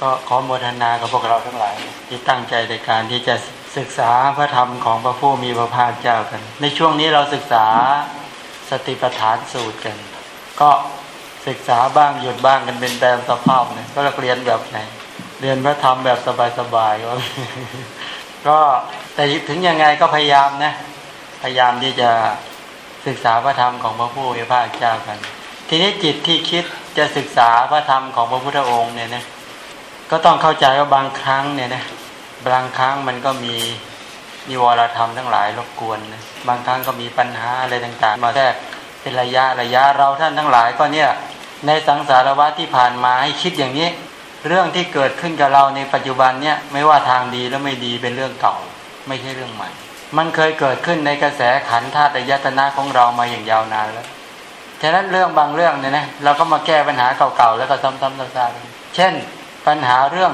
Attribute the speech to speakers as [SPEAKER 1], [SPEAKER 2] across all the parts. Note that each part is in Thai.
[SPEAKER 1] ก็ขอโมทนากับพวกเราทั้งหลาย ที่ตั้งใจในการที่จะศึกษาพระธรรมของพระผู้มีพระภาคเจ้ากัน ในช่วงนี้เราศึกษาสติปัฏฐานสูตรกัน ก็ศึกษาบ้างหยุดบ้างกันเป็นแตมสภาพเนี่ยก็เรียนแบบไหน เรียนพระธรรมแบบสบายๆก็ก็แต่ถึงยังไงก็พยายามนะ พยายามที่จะศึกษาพระธรรมของพระผู้มีพระภาคเจ้ากัน ทีนี้จิตที่คิดจะศึกษาพระธรรมของพระพุทธองค์เนี่ยนะ ก็ต้องเข้าใจว่าบางครั้งเนี่ยนะบางครั้งมันก็มีนิวรธรรมทั้งหลายรบกวนนะบางครั้งก็มีปัญหาอะไรต่าง ๆ มาแทรกเป็นระยะระยะเราท่านทั้งหลายก็เนี่ยในสังสารวัฏที่ผ่านมาให้คิดอย่างนี้ เรื่องที่เกิดขึ้นกับเราในปัจจุบันเนี่ยไม่ว่าทางดีและไม่ดีเป็นเรื่องเก่า ไม่ใช่เรื่องใหม่ มันเคยเกิดขึ้นในกระแสขันธาตุยตนะของเรามาอย่างยาวนานแล้วฉะนั้นเรื่องบางเรื่องเนี่ยนะเราก็มาแก้ปัญหาเก่าๆแล้วก็ซ้ำๆซากๆเช่น ปัญหาเรื่อง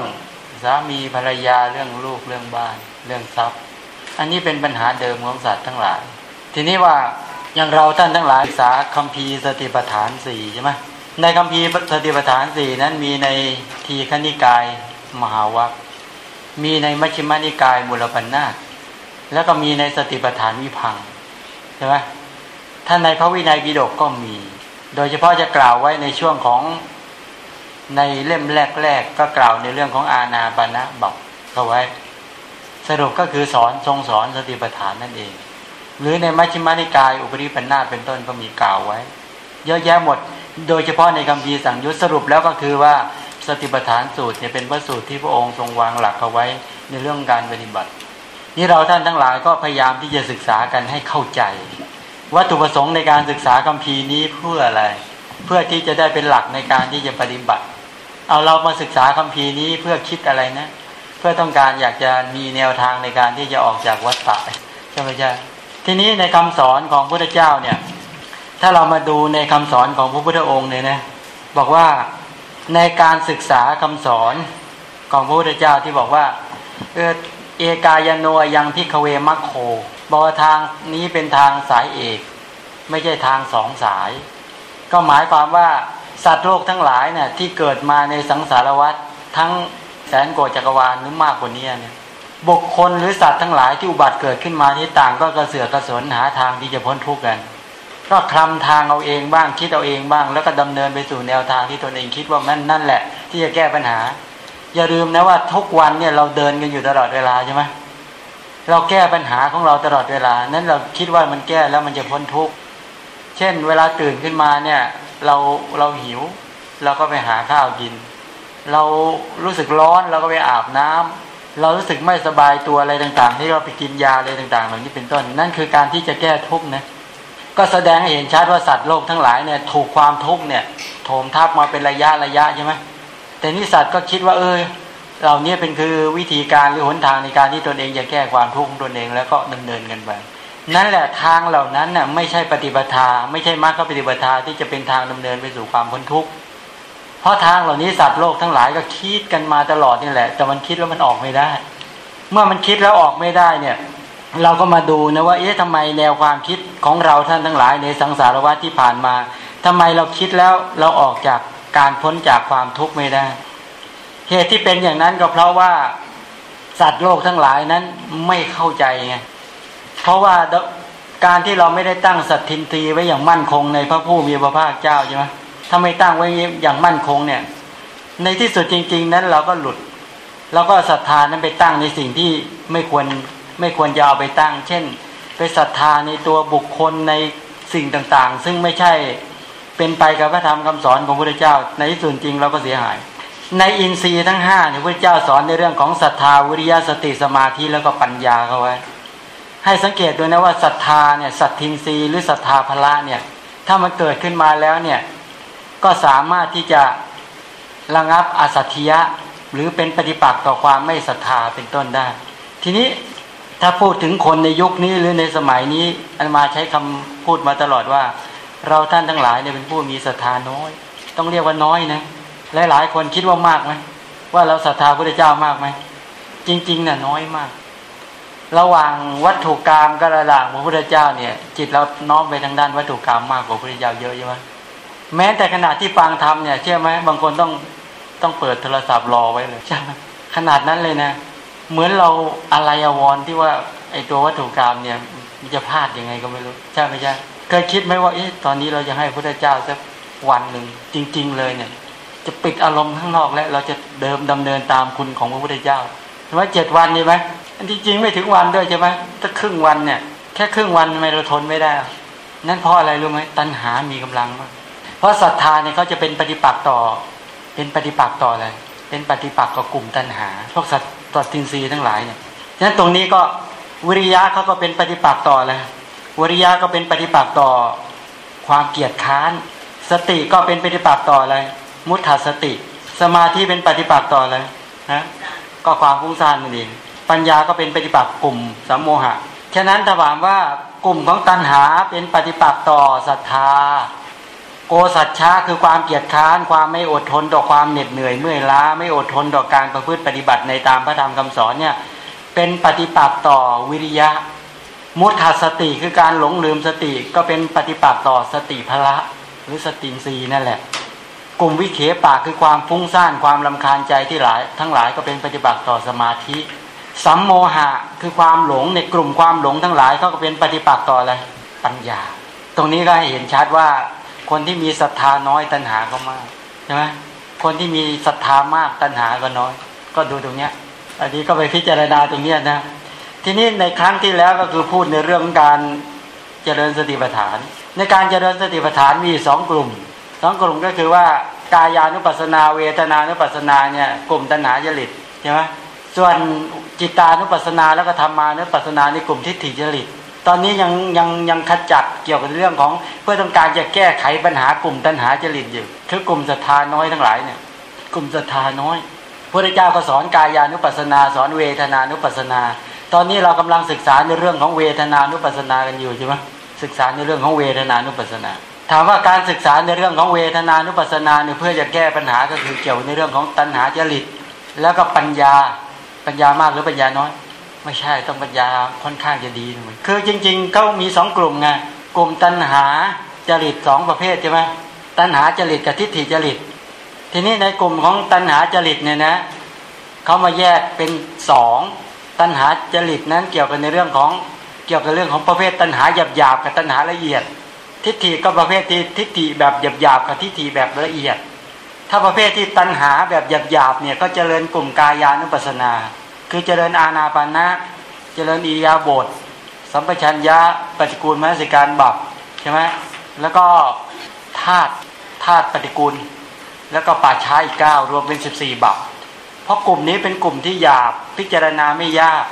[SPEAKER 1] สามีภรรยาเรื่องลูกเรื่องบ้าน เรื่องทรัพย์ อันนี้เป็นปัญหาเดิมของสัตว์ทั้งหลาย ทีนี้ว่าอย่างเราท่านทั้งหลายศึกษาคัมภีร์สติปัฏฐานสี่ใช่ไหมในคัมภีร์สติปัฏฐานสี่นั้นมีในทีฆนิกายมหาวัคมีในมัชฌิมานิกายมูลปัญนาแล้วก็มีในสติปัฏฐานวิพังใช่ไหมท่านในพระวินัยปิฎกก็มี โดยเฉพาะจะกล่าวไว้ในช่วงของ ในเล่มแรกๆก็กล่าวในเรื่องของอาณาปณะบอกเขาไว้ สรุปก็คือสอนทรงสอนสติปัฏฐานนั่นเอง หรือในมัชฌิมานิกาย อุปริปันธาเป็นต้นก็มีกล่าวไว้ เยอะแยะหมด โดยเฉพาะในคำพีสั่งยุทธสรุปแล้วก็คือว่าสติปัฏฐานสูตรเนี่ยเป็นพระสูตรที่พระองค์ทรงวางหลักเอาไว้ในเรื่องการปฏิบัติ นี่เราท่านทั้งหลายก็พยายามที่จะศึกษากันให้เข้าใจ วัตถุประสงค์ในการศึกษาคำพีนี้เพื่ออะไร เพื่อที่จะได้เป็นหลักในการที่จะปฏิบัติ เอาเรามาศึกษาคำพีนี้เพื่อคิดอะไรนะ เพื่อต้องการอยากจะมีแนวทางในการที่จะออกจากวัฏฏะใช่ไหมใช่ทีนี้ในคำสอนของพระพุทธเจ้าเนี่ย ถ้าเรามาดูในคำสอนของพระพุทธองค์เนี่ยนะบอกว่าในการศึกษาคำสอนของพระพุทธเจ้าที่บอกว่าเออเอกายโนยังพิกเวมัคโคบอกว่าทางนี้เป็นทางสายเอก ไม่ใช่ทางสองสาย ก็หมายความว่า สัตว์โลกทั้งหลายเนี่ยที่เกิดมาในสังสารวัฏทั้งแสนโกจักรวาลหรือมากกว่านี้เนี่ยบุคคลหรือสัตว์ทั้งหลายที่อุบัติเกิดขึ้นมาที่ต่างก็กระเสือกกระสนหาทางที่จะพ้นทุกข์กันก็คลำทางเอาเองบ้างคิดเอาเองบ้าง แล้วก็ดำเนินไปสู่แนวทางที่ตนเองคิดว่านั่นนั่นแหละ ที่จะแก้ปัญหา อย่าลืมนะว่าทุกวันเนี่ยเราเดินกันอยู่ตลอดเวลาใช่ไหมเราแก้ปัญหาของเราตลอดเวลา นั้นเราคิดว่ามันแก้แล้วมันจะพ้นทุกข์เช่น เวลาตื่นขึ้นมาเนี่ย เราเราหิว เราก็ไปหาข้าวกิน เรารู้สึกร้อนเราก็ไปอาบน้ำเรารู้สึกไม่สบายตัวอะไรต่าง ๆ ที่เราไปกินยาอะไรต่าง ๆ เหล่านี้เป็นต้น นั่นคือการที่จะแก้ทุกข์นะก็แสดงให้เห็นชัดว่าสัตว์โลกทั้งหลายเนี่ยถูกความทุกข์เนี่ยโถมทับมาเป็นระยะระยะใช่ไหมแต่นี่สัตว์ก็คิดว่า เออเหล่านี้เป็นคือวิธีการหรือหนทางในการที่ตนเองจะแก้ความทุกข์ของตนเองแล้วก็ดำเนินกันไป นั่นแหละทางเหล่านั้นน่ะไม่ใช่ปฏิบัติทา ไม่ใช่มรรคปฏิบัติทาที่จะเป็นทางดำเนินไปสู่ความพ้นทุกข์เพราะทางเหล่านี้สัตว์โลกทั้งหลายก็คิดกันมาตลอดนี่แหละ แต่มันคิดแล้วมันออกไม่ได้ เมื่อมันคิดแล้วออกไม่ได้เนี่ย เราก็มาดูนะว่าเอ๊ะทำไมแนวความคิดของเราท่านทั้งหลายในสังสารวัฏที่ผ่านมาทำไมเราคิดแล้วเราออกจากการพ้นจากความทุกข์ไม่ได้ เหตุที่เป็นอย่างนั้นก็เพราะว่าสัตว์โลกทั้งหลายนั้นไม่เข้าใจไง เพราะว่าการที่เราไม่ได้ตั้งสัตทินรีไว้อย่างมั่นคงในพระผู้มีพระภาคเจ้าใช่ไหมถ้าไม่ตั้งไว้อย่างมั่นคงเนี่ย ในที่สุดจริง ๆ นั้นเราก็หลุดเราก็ศรัทธานั้นไปตั้งในสิ่งที่ไม่ควรไม่ควรจะเอาไปตั้ง เช่น ไปศรัทธาในตัวบุคคลในสิ่งต่างๆ ซึ่งไม่ใช่เป็นไปกับพระธรรมคำสอนของพระพุทธเจ้า ในที่สุดจริงเราก็เสียหาย ในอินทรีย์ทั้งห้าเนี่ยพระเจ้าสอนในเรื่องของศรัทธาวิริยะสติสมาธิแล้วก็ปัญญาเขาไว้ ให้สังเกตด้วยนะว่าศรัทธาเนี่ยสัตทินรีหรือศรัทธาพละเนี่ยถ้ามันเกิดขึ้นมาแล้วเนี่ยก็สามารถที่จะระงับอสัตยะหรือเป็นปฏิปักษ์ต่อความไม่ศรัทธาเป็นต้นได้ ทีนี้ถ้าพูดถึงคนในยุคนี้หรือในสมัยนี้อันมาใช้คำพูดมาตลอดว่า เราท่านทั้งหลายเนี่ยเป็นผู้มีศรัทธาน้อย ต้องเรียกว่าน้อยนะหลายหลายคนคิดว่ามากไหมว่าเราศรัทธาพระเจ้ามากไหมจริงๆน่ะน้อยมาก ระหว่างวัตถุกรรมกับระดับพระพุทธเจ้าเนี่ย จิตเราน้อมไปทางด้านวัตถุกรรมมากกว่าพระพุทธเจ้าเยอะใช่ไหมแม้แต่ขณะที่ฟังธรรมเนี่ยเชื่อไหมบางคนต้องต้องเปิดโทรศัพท์รอไว้เลยใช่ไหมขนาดนั้นเลยนะ เหมือนเราอะไรอววรที่ว่าไอตัววัตถุกรรมเนี่ยมันจะพลาดยังไงก็ไม่รู้ใช่ไหมใช่เคยคิดไหมว่าเอ๊ะตอนนี้เราจะให้พระพุทธเจ้าสักวันหนึ่งจริง ๆ เลยเนี่ย จะปิดอารมณ์ข้างนอกแล้วเราจะเดิมดำเนินตามคุณของพระพุทธเจ้าใช่ไหมเจ็ดวันใช่ไหม อันที่จริงไม่ถึงวันด้วยใช่ไหมถ้าครึ่งวันเนี่ย แค่ครึ่งวันทำไมเราทนไม่ได้ นั่นเพราะอะไรรู้ไหมตัณหามีกำลังมากเพราะศรัทธาเนี่ยเขาจะเป็นปฏิปักษ์ต่อ เป็นปฏิปักษ์ต่ออะไรเป็นปฏิปักษ์กับกลุ่มตัณหา พวกสัตว์ตัตินทรีย์ทั้งหลายเนี่ยฉะนั้นตรงนี้ก็วิริยะเขาก็เป็นปฏิปักษ์ต่ออะไรวิริยะก็เป็นปฏิปักษ์ต่อความเกียจค้าน สติก็เป็นปฏิปักษ์ต่ออะไร มุตถสติ สมาธิเป็นปฏิปักษ์ต่ออะไรฮะก็ความฟุ้งซ่านนั่นเอง ปัญญาก็เป็นปฏิปักษ์กลุ่มสัมโมหะ ฉะนั้นถ้าถามว่ากลุ่มของตัณหาเป็นปฏิปักษ์ต่อศรัทธา โกสัจฉาคือความเกียจค้าน ความไม่อดทนต่อความเหน็ดเหนื่อยเมื่อยล้าไม่อดทนต่อการประพฤติปฏิบัติในตามพระธรรมคำสอนเนี่ยเป็นปฏิปักษ์ต่อวิริยะ มุทัสติคือการหลงลืมสติก็เป็นปฏิปักษ์ต่อสติพละ หรือสติสีนั่นแหละ กลุ่มวิเคปากคือความฟุ้งซ่านความลำคาญใจที่หลาย ทั้งหลายก็เป็นปฏิบัติต่อสมาธิ สัมโมหะคือความหลงในกลุ่มความหลงทั้งหลายเขาก็เป็นปฏิปักษ์ต่ออะไรปัญญา ตรงนี้ก็เห็นชัดว่าคนที่มีศรัทธาน้อยตัณหาก็มากใช่ไหมคนที่มีศรัทธามากตัณหาก็น้อย ก็ดูตรงเนี้ย อันนี้ก็ไปพิจารณาตรงเนี้ยนะ ทีนี้ในครั้งที่แล้วก็คือพูดในเรื่องการเจริญสติปัฏฐาน ในการเจริญสติปัฏฐานมีสองกลุ่มสองกลุ่มก็คือว่ากายานุปัสนาเวทนานุปัสสนาเนี่ยกลุ่มตัณหาจริตใช่ไหม ส่วนจิตานุปัสสนาแล้วก็ธรรมานุปัสสนาในกลุ่มทิฏฐิจริต ตอนนี้ยังยังยังขจัดเกี่ยวกับเรื่องของเพื่อต้องการจะแก้ไขปัญหากลุ่มตัณหาจริตอยู่คือกลุ่มศรัทธาน้อยทั้งหลายเนี่ย กลุ่มศรัทธาน้อยพระเจ้าก็สอนกายานุปัสสนาสอนเวทนานุปัสสนา ตอนนี้เรากำลังศึกษาในเรื่องของเวทนานุปัสสนากันอยู่ใช่ไหมศึกษาในเรื่องของเวทนานุปัสสนา ถามว่าการศึกษาในเรื่องของเวทนานุปัสสนาเนี่ยเพื่อจะแก้ปัญหาก็คือเกี่ยวในเรื่องของตัณหาจริต แล้วก็ปัญญา ปัญญามากหรือปัญญาน้อย ไม่ใช่ต้องปัญญาค่อนข้างจะดีนะคือจริงๆเขามีสองกลุ่มไงกลุ่มตัณหาจริตสองประเภทใช่ไหมตัณหาจริตกับทิฏฐิจริต ทีนี้ในกลุ่มของตัณหาจริตเนี่ยนะเขามาแยกเป็นสองตัณหาจริตนั้นเกี่ยวกันในเรื่องของเกี่ยวกับเรื่องของประเภทตัณหาหยาบหยาบกับตัณหาละเอียด ทิฏฐิก็ประเภทที่ทิฏฐิแบบหยาบหยาบกับทิฏฐิแบบละเอียด ถ้าประเภทที่ตัณหาแบบหยาบหยาบเนี่ยก็เจริญกลุ่มกายานุปัสสนา คือเจริญอาณาปานะ เจริญอิยาบท สัมปชัญญะปฏิกูลมนสิการบับใช่ไหมแล้วก็ธาตุธาตุปฏิกูล แล้วก็ป่าช้าอีกเก้ารวมเป็นสิบสี่บับเพราะกลุ่มนี้เป็นกลุ่มที่หยาบพิจารณาไม่ยาก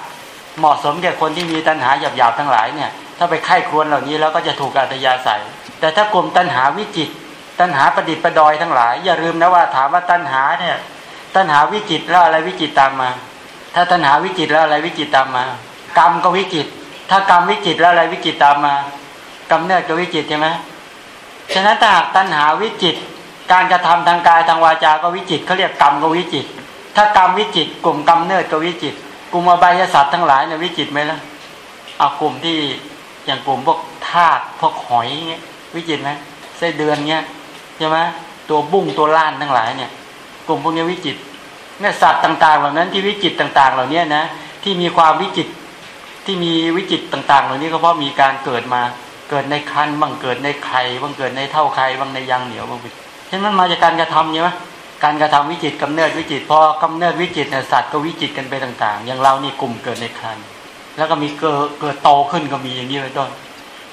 [SPEAKER 1] เหมาะสมแก่คนที่มีตัณหาหยาบหยาบทั้งหลายเนี่ยถ้าไปไข้ควรเหล่านี้แล้วก็จะถูกอัตยาใส่แต่ถ้ากลุ่มตัณหาวิจิต ตัณหาประดิษฐ์ประดอยทั้งหลาย อย่าลืมนะว่าถามว่าตัณหาเนี่ย ตัณหาวิจิตแล้วอะไรวิจิตตามมา ถ้าตัณหาวิจิตแล้วอะไรวิจิตตามมา กรรมก็วิจิต ถ้ากรรมวิจิตแล้วอะไรวิจิตตามมากรรมเนิดก็วิจิตใช่ไหมฉะนั้นถ้าหากตัณหาวิจิต การกระทำทางกายทางวาจาก็วิจิตเขาเรียกกรรมก็วิจิต ถ้ากรรมวิจิต กลุ่มกรรมเนิดก็วิจิต กลุ่มอบายสัตว์ทั้งหลายเนี่ยวิจิตไหมล่ะเอากลุ่มที่อย่างกลุ่มพวกธาตุพวกหอยเงี้ยวิจิตไหมไส้เดือนเงี้ย ใช่ไหมตัวบุ้งตัวล้านทั้งหลายเนี่ย กลุ่มพวกนี้วิจิตเนี่ยสัตว์ต่าง ๆ เหล่านั้นที่วิจิตต่าง ๆ เหล่านี้นะที่มีความวิจิตที่มีวิจิตต่าง ๆ เหล่านี้ก็เพราะมีการเกิดมาเกิดในคันบ้างเกิดในไข่บ้างเกิดในเท่าไข่บ้างในยางเหนียวบ้างฉะนั้นมันมาจากการกระทำใช่ไหมการกระทำวิจิตกำเนิดวิจิตพอกำเนิดวิจิตเนี่ยสัตว์ก็วิจิตกันไปต่างๆ อย่างเรานี่กลุ่มเกิดในคันแล้วก็มีเกิดเกิดโตขึ้นก็มีอย่างนี้เป็นต้น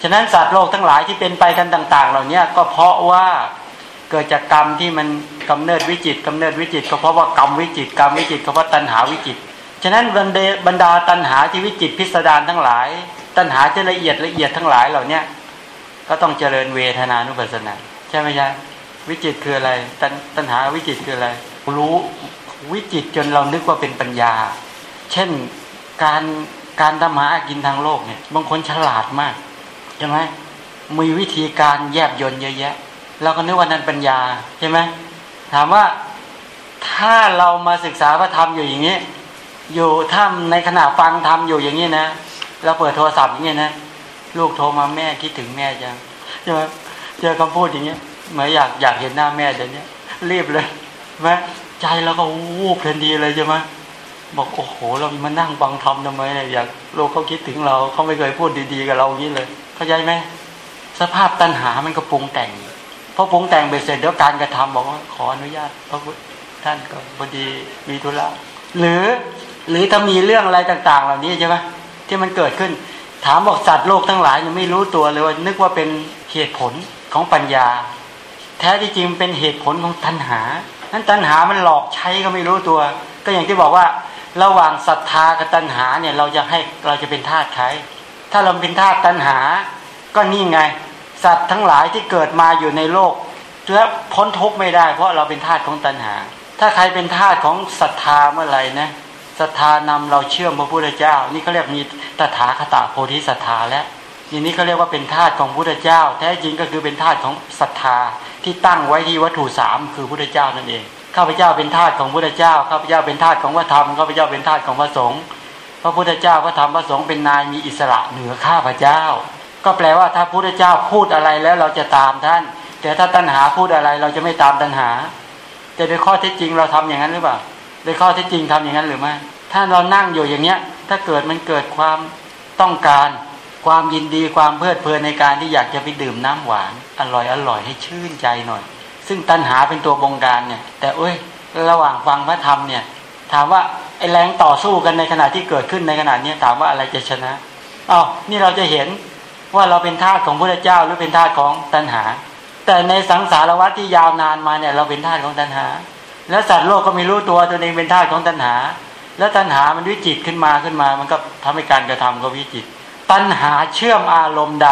[SPEAKER 1] ฉะนั้นสัตว์โลกทั้งหลายที่เป็นไปกันต่าง ๆ เหล่านี้ก็เพราะว่า เกิดจากกรรมที่มันกำเนิดวิจิตกำเนิดวิจิตก็เพราะว่ากรรมวิจิตกรรมวิจิตก็เพราะตัณหาวิจิตฉะนั้นบรรดาตัณหาที่วิจิตพิสดารทั้งหลาย ตัณหาจะละเอียดละเอียดทั้งหลายเหล่านี้ก็ต้องเจริญเวทนานุปัสสนาใช่ไหมจ๊ะวิจิตคืออะไรตตัณหาวิจิตคืออะไร รู้วิจิตจนเรานึกว่าเป็นปัญญา เช่นการการทำมากินทางโลกเนี่ยบางคนฉลาดมากใช่ไหมมีวิธีการแยบยนเยอะแยะ เราก็นึกว่านั้นปัญญาใช่ไหมถามว่าถ้าเรามาศึกษาพระธรรมอยู่อย่างนี้ อยู่ถ้าในขณะฟังธรรมอยู่อย่างนี้นะเราเปิดโทรศัพท์อย่างนี้นะลูกโทรมาแม่คิดถึงแม่จังใช่ไหมเจอคำพูดอย่างเงี้ยเหมือนอยากอยากเห็นหน้าแม่เดี๋ยวนี้รีบเลยไหมใจเราก็วูบเพลินดีเลยใช่ไหมบอกโอ้โห เรามานั่งบังทำทำไมเนี่ยอยากโลกเขาคิดถึงเราเขาไม่เคยพูดดีๆกับเราอย่างนี้เลย เข้าใจไหมสภาพตัณหามันก็ปรุงแต่ง พอปรุงแต่งไปเสร็จเดี๋ยวการกระทำบอกว่าขออนุญาตพระพุทธท่านก็พอดีมีธุระหรือหรือถ้ามีเรื่องอะไรต่าง ๆ เหล่านี้ใช่ไหมที่มันเกิดขึ้น ถามบอกสัตว์โลกทั้งหลายยังไม่รู้ตัวเลยว่านึกว่าเป็นเหตุผลของปัญญา แท้ที่จริงเป็นเหตุผลของตัณหานั้นตัณหามันหลอกใช้ก็ไม่รู้ตัว ก็อย่างที่บอกว่า ระหว่างศรัทธากับตัณหาเนี่ยเราจะให้เราจะเป็นทาสใครถ้าเราเป็นทาสตัณหา ก็นี่ไง สัตว์ทั้งหลายที่เกิดมาอยู่ในโลกแล้วพ้นทุกข์ไม่ได้ เพราะเราเป็นทาสของตัณหา ถ้าใครเป็นทาสของศรัทธาเมื่อไหร่นะศรัทธานำเราเชื่อมพระพุทธเจ้า นี่เขาเรียกมีตถาคตโพธิศรัทธาแล้วอย่างนี้เขาเรียกว่าเป็นธาตุของพุทธเจ้า แท้จริงก็คือเป็นธาตุของศรัทธาที่ตั้งไว้ที่วัตถุสามคือพุทธเจ้านั่นเองข้าพเจ้าเป็นธาตุของพุทธเจ้าข้าพเจ้าเป็นธาตุของพระธรรมข้าพเจ้าเป็นธาตุของพระสงฆ์พระพุทธเจ้าพระธรรมพระสงฆ์เป็นนายมีอิสระเหนือข้าพเจ้า ก็แปลว่าถ้าพุทธเจ้าพูดอะไรแล้วเราจะตามท่าน แต่ถ้าตัณหาพูดอะไรเราจะไม่ตามตัณหา แต่โดยข้อเท็จจริงเราทำอย่างนั้นหรือเปล่าโดยข้อเท็จจริงทำอย่างนั้นหรือไม่ถ้าเรานั่งอยู่อย่างเนี้ย ถ้าเกิดมันเกิดความต้องการความยินดีความเพลิดเพลินในการที่อยากจะไปดื่มน้ำหวาน อร่อยอร่อยให้ชื่นใจหน่อย ซึ่งตัณหาเป็นตัวบงการเนี่ย แต่เอ้ย ระหว่างฟังพระธรรมเนี่ย ถามว่าไอ้แรงต่อสู้กันในขณะที่เกิดขึ้นในขณะนี้ถามว่าอะไรจะชนะอ๋อนี่เราจะเห็น ว่าเราเป็นทาสของพระเจ้าหรือเป็นทาสของตัณหา แต่ในสังสารวัฏที่ยาวนานมาเนี่ย เราเป็นทาสของตัณหา แล้วสัตว์โลกก็ไม่รู้ตัวตัวเองเป็นทาสของตัณหา แล้วตัณหามันวิจิตขึ้นมาขึ้นมา มันก็ทำให้การกระทำก็วิจิต ตัณหาเชื่อมอารมณ์ใด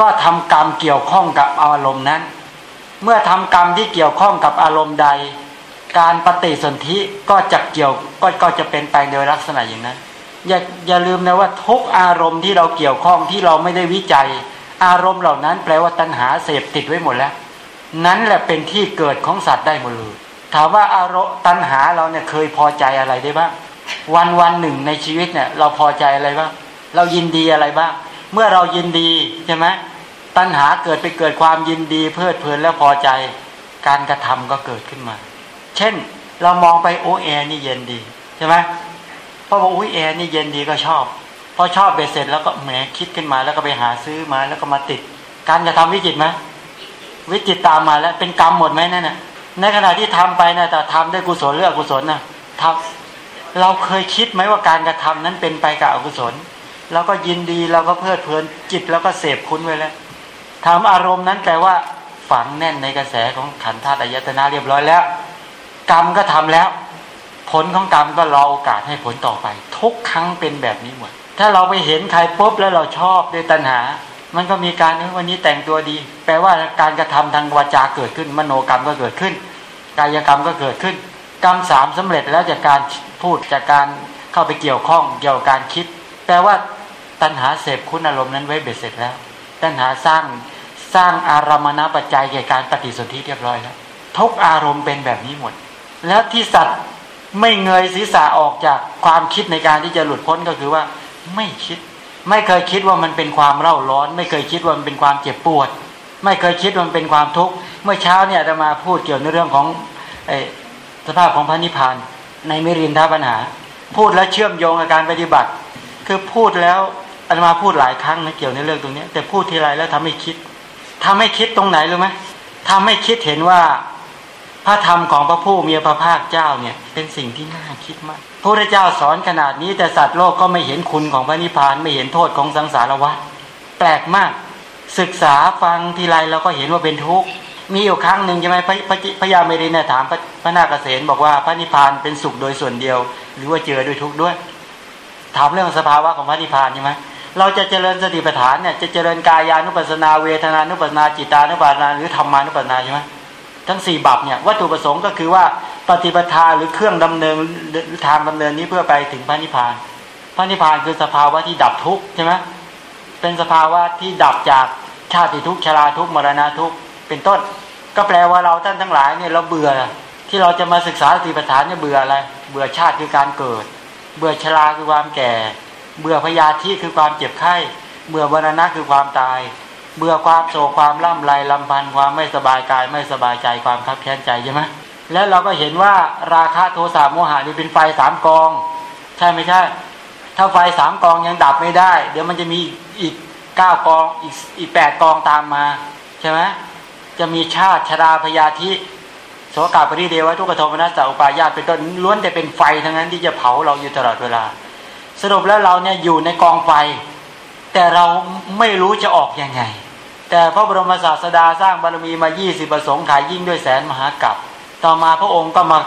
[SPEAKER 1] ก็ทำกรรมเกี่ยวข้องกับอารมณ์นั้น เมื่อทำกรรมที่เกี่ยวข้องกับอารมณ์ใด การปฏิสนธิก็จะเกี่ยวก็ก็จะเป็นไปโดยลักษณะอย่างนั้น อย่าอย่าลืมนะว่าทุกอารมณ์ที่เราเกี่ยวข้องที่เราไม่ได้วิจัย อารมณ์เหล่านั้นแปลว่าตัณหาเสพติดไว้หมดแล้ว นั้นแหละเป็นที่เกิดของสัตว์ได้หมดเลยถามว่าอารมณ์ตัณหาเราเนี่ยเคยพอใจอะไรได้บ้าง วันวันหนึ่งในชีวิตเนี่ย เราพอใจอะไรบ้างเรายินดีอะไรบ้าง เมื่อเรายินดีใช่ไหมตัณหาเกิดไปเกิดความยินดี เพลิดเพลินแล้วพอใจ การกระทำก็เกิดขึ้นมา เช่น เรามองไปโอแอร์นี่เย็นดีใช่ไหม เพราะว่าอุ้ยแอร์นี่เย็นดีก็ชอบพอชอบเบสเสร็จแล้วก็แหมคิดขึ้นมาแล้วก็ไปหาซื้อมาแล้วก็มาติด การกระทำวิจิตไหมวิจิตตามมาแล้วเป็นกรรมหมดไหมนั่นน่ะในขณะที่ทำไปนะแต่ทำด้วยกุศลหรืออกุศลนะทำเราเคยคิดไหมว่าการกระทำนั้นเป็นไปกับอกุศลเราก็ยินดีเราก็เพลิดเพลินจิตแล้วก็เสพคุ้นไว้แล้วทำอารมณ์นั้นแปลว่า ฝังแน่นในกระแสของขันธ์ธาตุอายตนะเรียบร้อยแล้ว กรรมก็ทำแล้ว ผลของกรรมก็รอโอกาสให้ผลต่อไป ทุกครั้งเป็นแบบนี้หมด ถ้าเราไปเห็นใครปุ๊บแล้วเราชอบด้วยตัณหา มันก็มีการวันนี้แต่งตัวดี แปลว่าการกระทำทางวาจาเกิดขึ้น มโนกรรมก็เกิดขึ้น กายกรรมก็เกิดขึ้น กรรมสามสำเร็จแล้วจากการพูดจากการเข้าไปเกี่ยวข้องเกี่ยวกับการคิด แปลว่าตัณหาเสพคุณอารมณ์นั้นไว้เบ็ดเสร็จแล้ว ตัณหาสร้างสร้างอารมณปัจจัยแก่การปฏิสนธิเรียบร้อยแล้วทุกอารมณ์เป็นแบบนี้หมด แล้วที่สัตว์ ไม่เงยศีรษะออกจากความคิดในการที่จะหลุดพ้นก็คือว่า ไม่คิด ไม่เคยคิดว่ามันเป็นความเร่าร้อน ไม่เคยคิดว่ามันเป็นความเจ็บปวด ไม่เคยคิดว่ามันเป็นความทุกข์เมื่อเช้าเนี่ยจะมาพูดเกี่ยวในเรื่องของสภาพของพระนิพพานในมิรินทปัญหา พูดแล้วเชื่อมโยงกับการปฏิบัติ คือพูดแล้วอาตมาพูดหลายครั้งนะเกี่ยวในเรื่องตรงนี้แต่พูดทีไรแล้วทำให้คิดทำให้คิดตรงไหนรู้ไหมทำให้คิดเห็นว่า พระธรรมของพระผู้มีพระภาคเจ้าเนี่ยเป็นสิ่งที่น่าคิดมากพระพุทธเจ้าสอนขนาดนี้แต่สัตว์โลกก็ไม่เห็นคุณของพระนิพพานไม่เห็นโทษของสังสารวัฏแปลกมาก ศึกษาฟังทีไรเราก็เห็นว่าเป็นทุกข์มีอยู่ครั้งหนึ่งใช่ไหมพระพระยาเมรินเนี่ยถามพระพระนาคเษนบอกว่าพระนิพพานเป็นสุขโดยส่วนเดียว หรือว่าเจอโดยทุกข์ด้วย ถามเรื่องสภาวะของพระนิพพานใช่ไหมเราจะเจริญสติปัฏฐานเนี่ยจะเจริญกายานุปัสนาเวทนานุปัสนาจิตานุปัสนาหรือธรรมานุปัสนาใช่ไหม ทั้งสี่บับเนี่ยวัตถุประสงค์ก็คือว่าปฏิปทาหรือเครื่องดำเนินหรือทางดำเนินนี้เพื่อไปถึงพระนิพพาน พระนิพพานคือสภาวะที่ดับทุกข์ใช่ไหมเป็นสภาวะที่ดับจากชาติทุกข์ชราทุกข์มรณะทุกข์เป็นต้น ก็แปลว่าเราท่านทั้งหลายเนี่ยเราเบื่อที่เราจะมาศึกษาสติปัฏฐานเนี่ยเบื่ออะไร เบื่อชาติคือการเกิด เบื่อชราคือความแก่ เบื่อพยาธิคือความเจ็บไข้ เบื่อวรณะคือความตาย เบื่อความโศกความล่ำไรลำพันความไม่สบายกายไม่สบายใจความคับแค้นใจใช่ไหมแล้วเราก็เห็นว่าราคะโทสะโมหะนี่เป็นไฟสามกอง ใช่ไม่ใช่ ถ้าไฟสามกองยังดับไม่ได้ เดี๋ยวมันจะมีอีกเก้ากองอีกอีกแปดกองตามมา ใช่ไหมจะมีชาติชราพยาธิโสกาปริเดวะทุกขโทมนัสสะอุปายาตเป็นต้นล้วนแต่เป็นไฟทั้งนั้นที่จะเผาเราอยู่ตลอดเวลา สรุปแล้วเราเนี่ยอยู่ในกองไฟ แต่เราไม่รู้จะออกยังไง แต่พระบรมศาสดาสร้างบารมีมา20ประสงค์ขายยิ่งด้วยแสนมหากัปต่อมาพระองค์ก็มา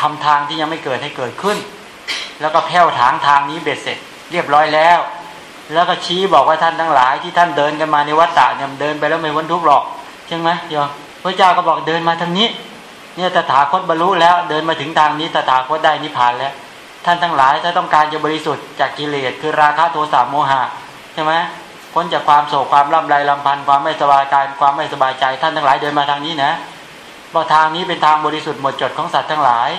[SPEAKER 1] ทำทางที่ยังไม่เกิดให้เกิดขึ้น แล้วก็แผ่วถางทางนี้เบ็ดเสร็จ เรียบร้อยแล้ว แล้วก็ชี้บอกว่าท่านทั้งหลายที่ท่านเดินกันมาในวัฏฏะเนี่ยเดินไปแล้วไม่วันทุกข์หรอกใช่ไหมโยมพระเจ้าก็บอกเดินมาทางนี้ เนี่ยตถาคตบรรลุแล้วเดินมาถึงทางนี้ตถาคตได้นิพพานแล้ว ท่านทั้งหลายถ้าต้องการจะบริสุทธิ์จากกิเลสคือราคะโทสะโมหะใช่ไหม พ้นจากความโศกความร่ำไรลำพันธ์ความไม่สบายกายความไม่สบายใจท่านทั้งหลายเดินมาทางนี้นะบอกทางนี้เป็นทางบริสุทธิ์หมดจดของสัตว์ทั้งหลาย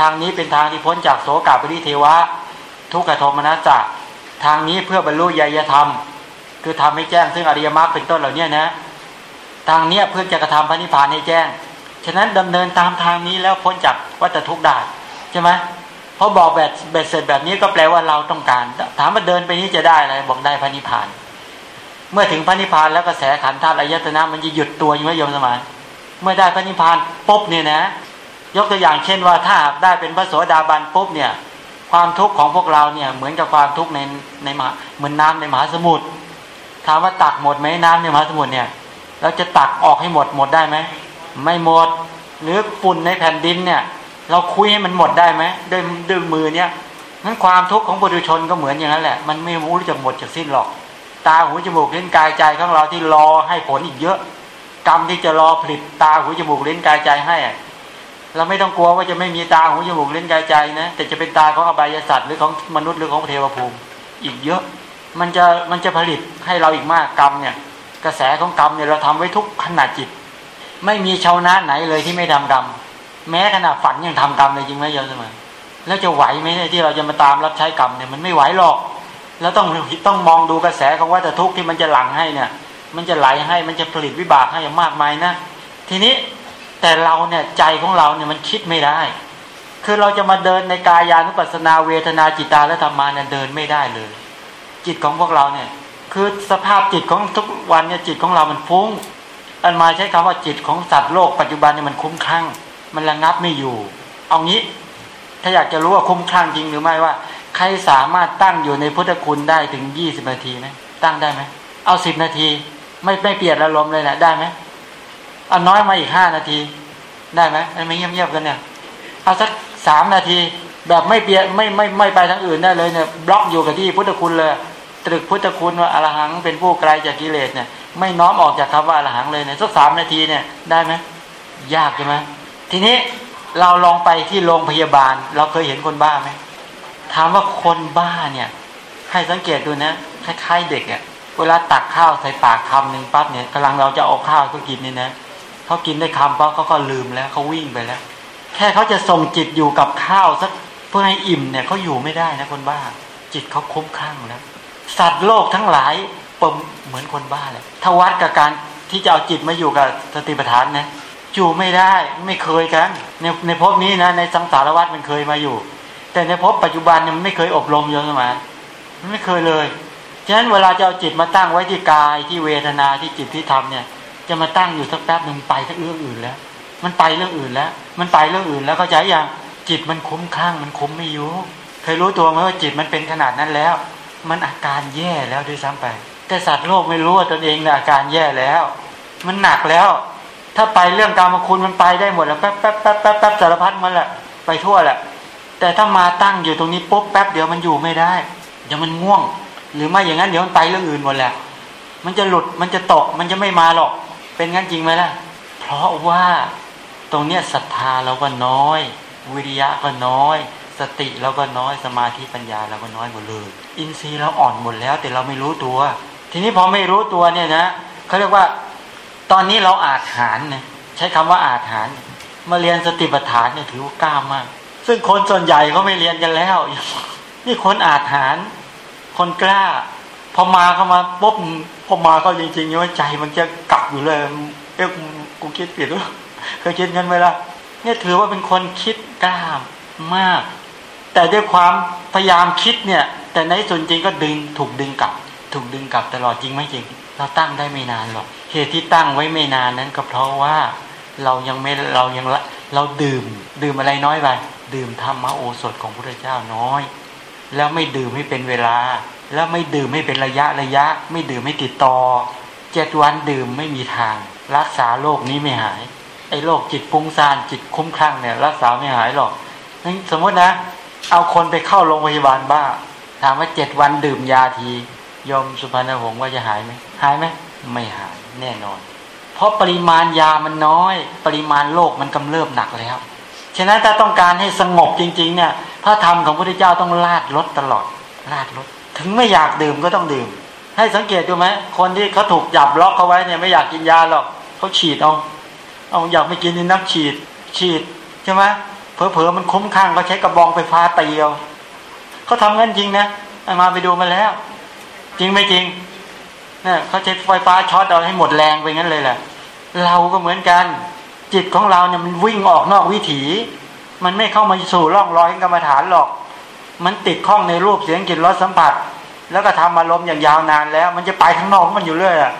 [SPEAKER 1] ทางนี้เป็นทางที่พ้นจากโสกาปริเทวะ ทุกขโทมนัสจะทางนี้เพื่อบรรลุญยธรรม คือทำให้แจ้งซึ่งอริยมรรคเป็นต้นเหล่านี้นะ ทางเนี้ยเพื่อจะกระทำพระนิพพานให้แจ้ง ฉะนั้นดำเนินตามทางนี้แล้วพ้นจากวัฏทุกข์ได้ใช่ไหมพอบอกแบบเบ็ดเสร็จแบบนี้ก็แปลว่าเราต้องการ ถามว่าเดินไปนี้จะได้อะไรบอกได้พระนิพพาน เมื่อถึงพระนิพพานแล้วกระแสขันธ์ธาตุอายตนะมันจะหยุดตัวอยู่ไหมโยมสมานเมื่อได้พระนิพพานปุ๊บเนี่ยนะ ยกตัวอย่างเช่นว่าถ้าหากได้เป็นพระโสดาบันปุ๊บเนี่ย ความทุกข์ของพวกเราเนี่ยเหมือนกับความทุกข์ในในมหาเหมือนน้าในมหาสมุทรถามว่าตักหมดไหมน้ำในมหาสมุทรเนี่ยเราจะตักออกให้หมดหมดได้ไหมไม่หมดหรือฝุ่นในแผ่นดินเนี่ย เราคุยให้มันหมดได้ไหมด้วยด้วยมือเนี่ยนั้นความทุกข์ของบุรุชนก็เหมือนอย่างนั้นแหละ มันไม่รู้จะหมดจะสิ้นหรอก ตาหูจมูกเลิ้นกายใจของเราที่รอให้ผลอีกเยอะ กรรมที่จะรอผลิตตาหูจมูกเลิ้นกายใจให้เราไม่ต้องกลัวว่าจะไม่มีตาหูจมูกเลิ้นกายใจนะแต่จะเป็นตาของอบายสัตว์หรือของมนุษย์หรือของเทวภูมิ อีกเยอะ มันจะมันจะผลิตให้เราอีกมากกรรมเนี่ย กระแสของกรรมเนี่ยเราทำไว้ทุกขนาดจิต ไม่มีชาวนาไหนเลยที่ไม่ทำกรรมแม้ขณะฝันยังทำกรรมเลยจริงไหมโยมสมัยแล้วจะไหวไหมที่เราจะมาตามรับใช้กรรมเนี่ยมันไม่ไหวหรอก แล้วต้องต้องมองดูกระแสของวัฏทุกข์ที่มันจะหลั่งให้เนี่ย มันจะไหลให้มันจะผลิตวิบากให้อย่างมากมายนะ ทีนี้แต่เราเนี่ยใจของเราเนี่ยมันคิดไม่ได้ คือเราจะมาเดินในกายานุปัสนาเวทนาจิตาและธรรมาเนี่ยเดินไม่ได้เลย จิตของพวกเราเนี่ย คือสภาพจิตของทุกวันเนี่ยจิตของเรามันฟุ้ง อันมาใช้คำว่าจิตของสัตว์โลกปัจจุบันเนี่ยมันคุ้มคลั่ง มันระงับไม่อยู่ เอางี้ ถ้าอยากจะรู้ว่าคุ้มคลั่งจริงหรือไม่ว่า ครสามารถตั้งอยู่ในพุทธคุณได้ถึงยี่สิบนาทีไหมตั้งได้ไหมเอาสิบนาที ไม่ไม่เปลี่ยนอารมณ์เลยแหละได้ไหมเอาน้อยมาอีกห้านาที ได้ไหมไม่เงียบๆกันเนี่ยเอาสักสามนาที แบบไม่เปลี่ยนไม่ไม่ไม่ไปทางอื่นได้เลยเนี่ยบล็อกอยู่กับที่พุทธคุณเลยตรึกพุทธคุณว่าอรหังเป็นผู้ไกลจากกิเลสเนี่ย ไม่น้อมออกจากคำว่าอรหังเลยเนี่ยสักสามนาทีเนี่ยได้ไหมยากใช่ไหมทีนี้เราลองไปที่โรงพยาบาล เราเคยเห็นคนบ้าไหม ถามว่าคนบ้าเนี่ย ให้สังเกตดูนะคล้ายๆเด็กอะ่ะเวลาตักข้าวใส่ปากคำหนึ่งปั๊บเนี่ยกำลังเราจะเอาข้าวเขากินนี่นะเขากินได้คำปั๊บเขาก็ลืมแล้วเขาวิ่งไปแล้ว แค่เขาจะส่งจิตอยู่กับข้าวสักเพื่อให้อิ่มเนี่ยเขาอยู่ไม่ได้นะคนบ้า จิตเขาคุ้มข้างแล้วสัตว์โลกทั้งหลายปมเหมือนคนบ้าเลยถ้าวัดกับการที่จะเอาจิตมาอยู่กับสติปัฏฐานนะอยู่ไม่ได้ไม่เคยกันในในภพนี้นะในสังสารวัฏมันเคยมาอยู่ แต่ในภพปัจจุบันเนี่ยมันไม่เคยอบรมโยมสมานมันไม่เคยเลยฉะนั้นเวลาจะเอาจิตมาตั้งไว้ที่กายที่เวทนาที่จิตที่ธรรมเนี่ย จะมาตั้งอยู่สักแป๊บหนึ่งไปสักเรื่องอื่นแล้ว มันไปเรื่องอื่นแล้ว มันไปเรื่องอื่นแล้วเข้าใจยังจิตมันคุ้มข้างมันคุ้มไม่อยู่เคยรู้ตัวไหมว่าจิตมันเป็นขนาดนั้นแล้ว มันอาการแย่แล้วด้วยซ้ำไป แต่สัตว์โลกไม่รู้ว่าตนเองเนี่ยอาการแย่แล้ว มันหนักแล้ว ถ้าไปเรื่องกรรมคุณมันไปได้หมดแล้วแป๊บแป๊บแป๊บแป๊บแป๊บสารพัดมันแหละไปทั่วแหละ แต่ถ้ามาตั้งอยู่ตรงนี้ปุ๊บแป๊บเดียวมันอยู่ไม่ได้ เดี๋ยวมันง่วง หรือไม่อย่างนั้นเดี๋ยวมันไปเรื่องอื่นหมดแหละ มันจะหลุดมันจะตกมันจะไม่มาหรอก เป็นงั้นจริงไหมล่ะ เพราะว่าตรงเนี้ยศรัทธาเราก็น้อย วิริยะก็น้อย สติเราก็น้อยสมาธิปัญญาเราก็น้อยหมดเลย อินทรีย์เราอ่อนหมดแล้ว แต่เราไม่รู้ตัว ทีนี้พอไม่รู้ตัวเนี่ยนะเขาเรียกว่า ตอนนี้เราอาจหารนะใช้คำว่าอาจหารมาเรียนสติปัฏฐานเนี่ยถือว่ากล้ามาก ซึ่งคนส่วนใหญ่เขาไม่เรียนกันแล้ว นี่คนอาจหาร คนกล้า พอมาเข้ามาปุ๊บพอมาเขาจริงๆเนี่ยใจมันจะกลับอยู่เลย เอ๊ะกูคิดผิดหรือเคยคิดกันไหมล่ะเนี่ยถือว่าเป็นคนคิดกล้ามาก แต่ด้วยความพยายามคิดเนี่ย แต่ในส่วนจริงก็ดึงถูกดึงกลับ ถูกดึงกลับตลอดจริงไหมจริง เราตั้งได้ไม่นานหรอกเหตุที่ตั้งไว้ไม่นานนั้นก็เพราะว่าเรายังไม่เรายังละเราดื่ม ดื่มอะไรน้อยไป ดื่มธรรมโอสถของพระเจ้าน้อย แล้วไม่ดื่มให้เป็นเวลา แล้วไม่ดื่มให้เป็นระยะระยะ ไม่ดื่มไม่ติดต่อเจ็ดวันดื่มไม่มีทาง รักษาโรคนี้ไม่หายไอ้โรคจิตฟุ้งซ่านจิตคุ้มคลั่งเนี่ย รักษาไม่หายหรอกนั่นสมมตินะ เอาคนไปเข้าโรงพยาบาลบ้า ถามว่าเจ็ดวันดื่มยาทียอมสุพรรณหงษ์ว่าจะหายไหมหายไหมไม่หายแน่นอน เพราะปริมาณยามันน้อย ปริมาณโรคมันกำเริบหนักแล้ว ฉะนั้นถ้าต้องการให้สงบจริง ๆ เนี่ยพระธรรมของพระพุทธเจ้าต้องลาดลดตลอดลาดลดถึงไม่อยากดื่มก็ต้องดื่ม ให้สังเกตดูไหมคนที่เขาถูกจับล็อกเขาไว้เนี่ยไม่อยากกินยาหรอกเขาฉีดเอาเอาอยากไม่กินนี่นักฉีด ฉีดใช่ไหมเผลอๆมันคุ้มข้างเขาใช้กระบองไฟฟ้าตีเอาเขาทำงั้นจริงนะมาไปดูมาแล้ว จริงไม่จริงเนี่ยเขาใช้ไฟฟ้าช็อตเอาให้หมดแรงไปงั้นเลยแหละเราก็เหมือนกัน จิตของเราเนี่ยมันวิ่งออกนอกวิถี มันไม่เข้ามาสู่ร่องรอยกรรมฐานหรอก มันติดข้องในรูปเสียงกลิ่นรสสัมผัส แล้วก็ทำอารมณ์อย่างยาวนานแล้ว มันจะไปข้างนอกมันอยู่เรื่อยอะ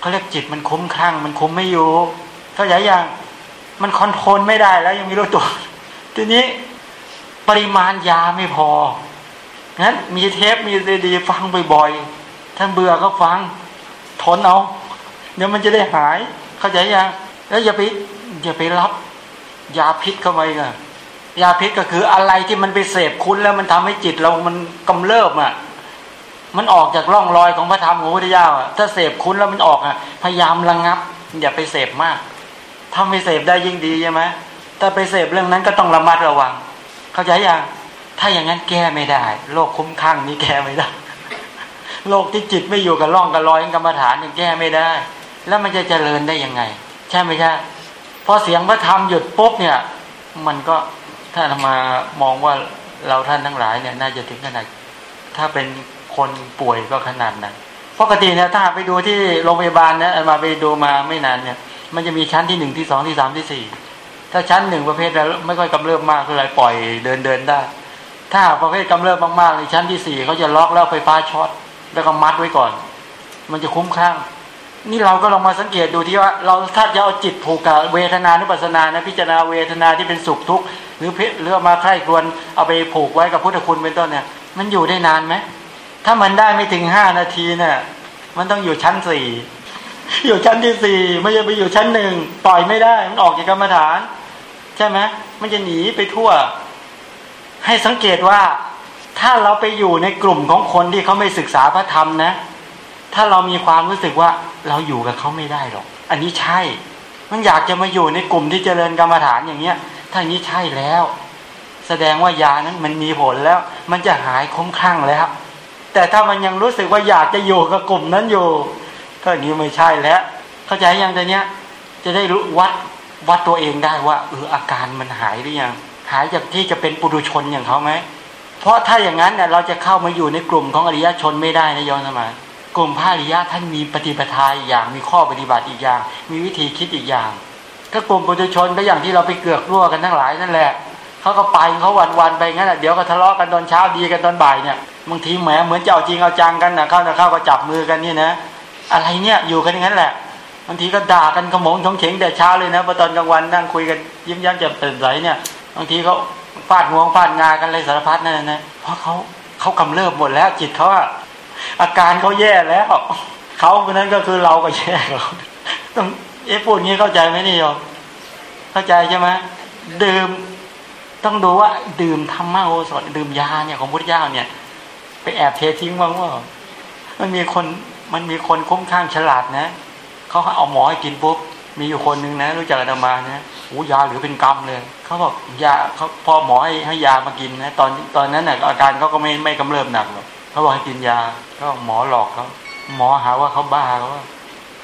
[SPEAKER 1] เขาเรียกจิตมันคุ้มคลั่ง มันคุมไม่อยู่เข้าใจยังมันคอนโทรลไม่ได้แล้วยังมีรู้ตัว ทีนี้ปริมาณยาไม่พองั้นมีเทปมีซีดีฟังบ่อยๆถ้าเบื่อก็ฟังทนเอาเดี๋ยวมันจะได้หาย เข้าใจยังแล้วอย่าไป อย่าไปรับ ยาพิษเข้าไปกันยาพิษก็คืออะไรที่มันไปเสพคุณแล้วมันทำให้จิตเรามันกำเริบอะ มันออกจากร่องรอยของพระธรรมของพระพุทธเจ้าอะถ้าเสพคุณแล้วมันออกอะ พยายามระงงับ อย่าไปเสพมากถ้าไม่เสพได้ยิ่งดีใช่ไหมถ้าไปเสพเรื่องนั้นก็ต้องระมัดระวัง เข้าใจยังถ้าอย่างนั้นแก้ไม่ได้ โรคคุ้มข้างนี้แก้ไม่ได้โรคที่จิตไม่อยู่กับร่องกับรอยกรรมฐานยังแก้ไม่ได้ แล้วมันจะเจริญได้ยังไง ใช่ไหมใช่ พอเสียงพระธรรมหยุดปุ๊บเนี่ย มันก็ถ้ามามองว่าเราท่านทั้งหลายเนี่ย น่าจะถึงขนาดถ้าเป็นคนป่วยก็ขนาดนั้นปกติเนี่ยถ้าไปดูที่โรงพยาบาลนะมาไปดูมาไม่นานเนี่ย มันจะมีชั้นที่หนึ่งที่สองที่สามที่สี่ถ้าชั้นหนึ่งประเภทแล้วไม่ค่อยกำเริบมากก็เลยปล่อยเดินเดินได้ ถ้าประเภทกำเริบมากๆในชั้นที่สี่เขาจะล็อกแล้วไฟฟ้าช็อตแล้วก็มัดไว้ก่อน มันจะคุ้มข้าง นี่เราก็ลองมาสังเกตดูที่ว่าเราถ้าจะเอาจิตผูกกับเวทนานุปัสสนานะพิจารณาเวทนาที่เป็นสุขทุกข์หรือเลือกมาใคร่ควญเอาไปผูกไว้กับพุทธคุณเป็นต้นเนี่ย มันอยู่ได้นานไหมถ้ามันได้ไม่ถึงห้านาทีเนี่ยมันต้องอยู่ชั้นสี่อยู่ชั้นที่สี่ไม่ใช่ไปอยู่ชั้นหนึ่งปล่อยไม่ได้ มันออกจากกรรมฐาน ใช่ไหมมันจะหนีไปทั่ว ให้สังเกตว่าถ้าเราไปอยู่ในกลุ่มของคนที่เขาไม่ศึกษาพระธรรมนะ ถ้าเรามีความรู้สึกว่าเราอยู่กับเขาไม่ได้หรอก อันนี้ใช่ มันอยากจะมาอยู่ในกลุ่มที่เจริญกรรมฐานอย่างเงี้ย ถ้านี้ใช่แล้ว แสดงว่ายานั้นมันมีผลแล้ว มันจะหายคุ้มคลั่งแล้ว แต่ถ้ามันยังรู้สึกว่าอยากจะอยู่กับกลุ่มนั้นอยู่ก็นี้ไม่ใช่แล้ว เข้าใจยังแต่เนี้ย จะได้รู้วัดวัดตัวเองได้ว่าเอออาการมันหายหรือยัง หายจากที่จะเป็นปุถุชนอย่างเขาไหมเพราะถ้าอย่างนั้นเนี่ยเราจะเข้ามาอยู่ในกลุ่มของอริยชนไม่ได้นะยอนสมัย กลุ่มพระอริยะท่านมีปฏิปทาอีกอย่าง มีข้อปฏิบัติอีกอย่าง มีวิธีคิดอีกอย่าง ก็กลุ่มปุถุชนก็อย่างที่เราไปเกือกรั่วกันทั้งหลายนั่นแหละเขาก็ไปเขาวันวันไปงั้นเดี๋ยวก็ทะเลาะกันตอนเช้าดีกันตอนบ่ายเนี่ยบางทีแหมเหมือนจะเอาจริงเอาจังกันนะเข้านะเข้าก็จับมือกันนี่นะ อะไรเนี่ยอยู่กันอย่างนั้นแหละบางทีก็ด่ากันขโมงชงเฉงแต่เช้าเลยนะพอตอนกลางวันนั่งคุยกันยิ้มย้มแจ่มใสเนี่ยบางทีเขาฟาดงวงฟาดงากันอะไรสารพัดนั่นนะเพราะเขาเขากำเริบหมดแล้วจิตเขาอะ อาการเขาแย่แล้วเขาคนนั้นก็คือเราก็แย่เขาต้องเอ๊ะพูดงี้เข้าใจไหมนี่โยมเข้าใจใช่ไหมดื่มต้องดูว่าดื่มธรรมะโอสถดื่มยาเนี่ยของพุทธเจ้าเนี่ย ไปแอบเททิ้งบ้างว่ามันมีคนมันมีคนคุ้มข้างฉลาดนะเขาเอาหมอให้กินปุ๊บมีอยู่คนนึงนะ รู้จักอาตมานะโอ้ยาหรือเป็นกรรมเลยเขาบอกยาเขาพอหมอให้ให้ยามากินนะ ตอนตอนนั้นน่ะอาการเขาก็ไม่ไม่กำเริบหนักหรอก เขาบอกให้กินยาเขาบอกหมอหลอกเขาหมอหาว่าเขาบ้าเขาว่า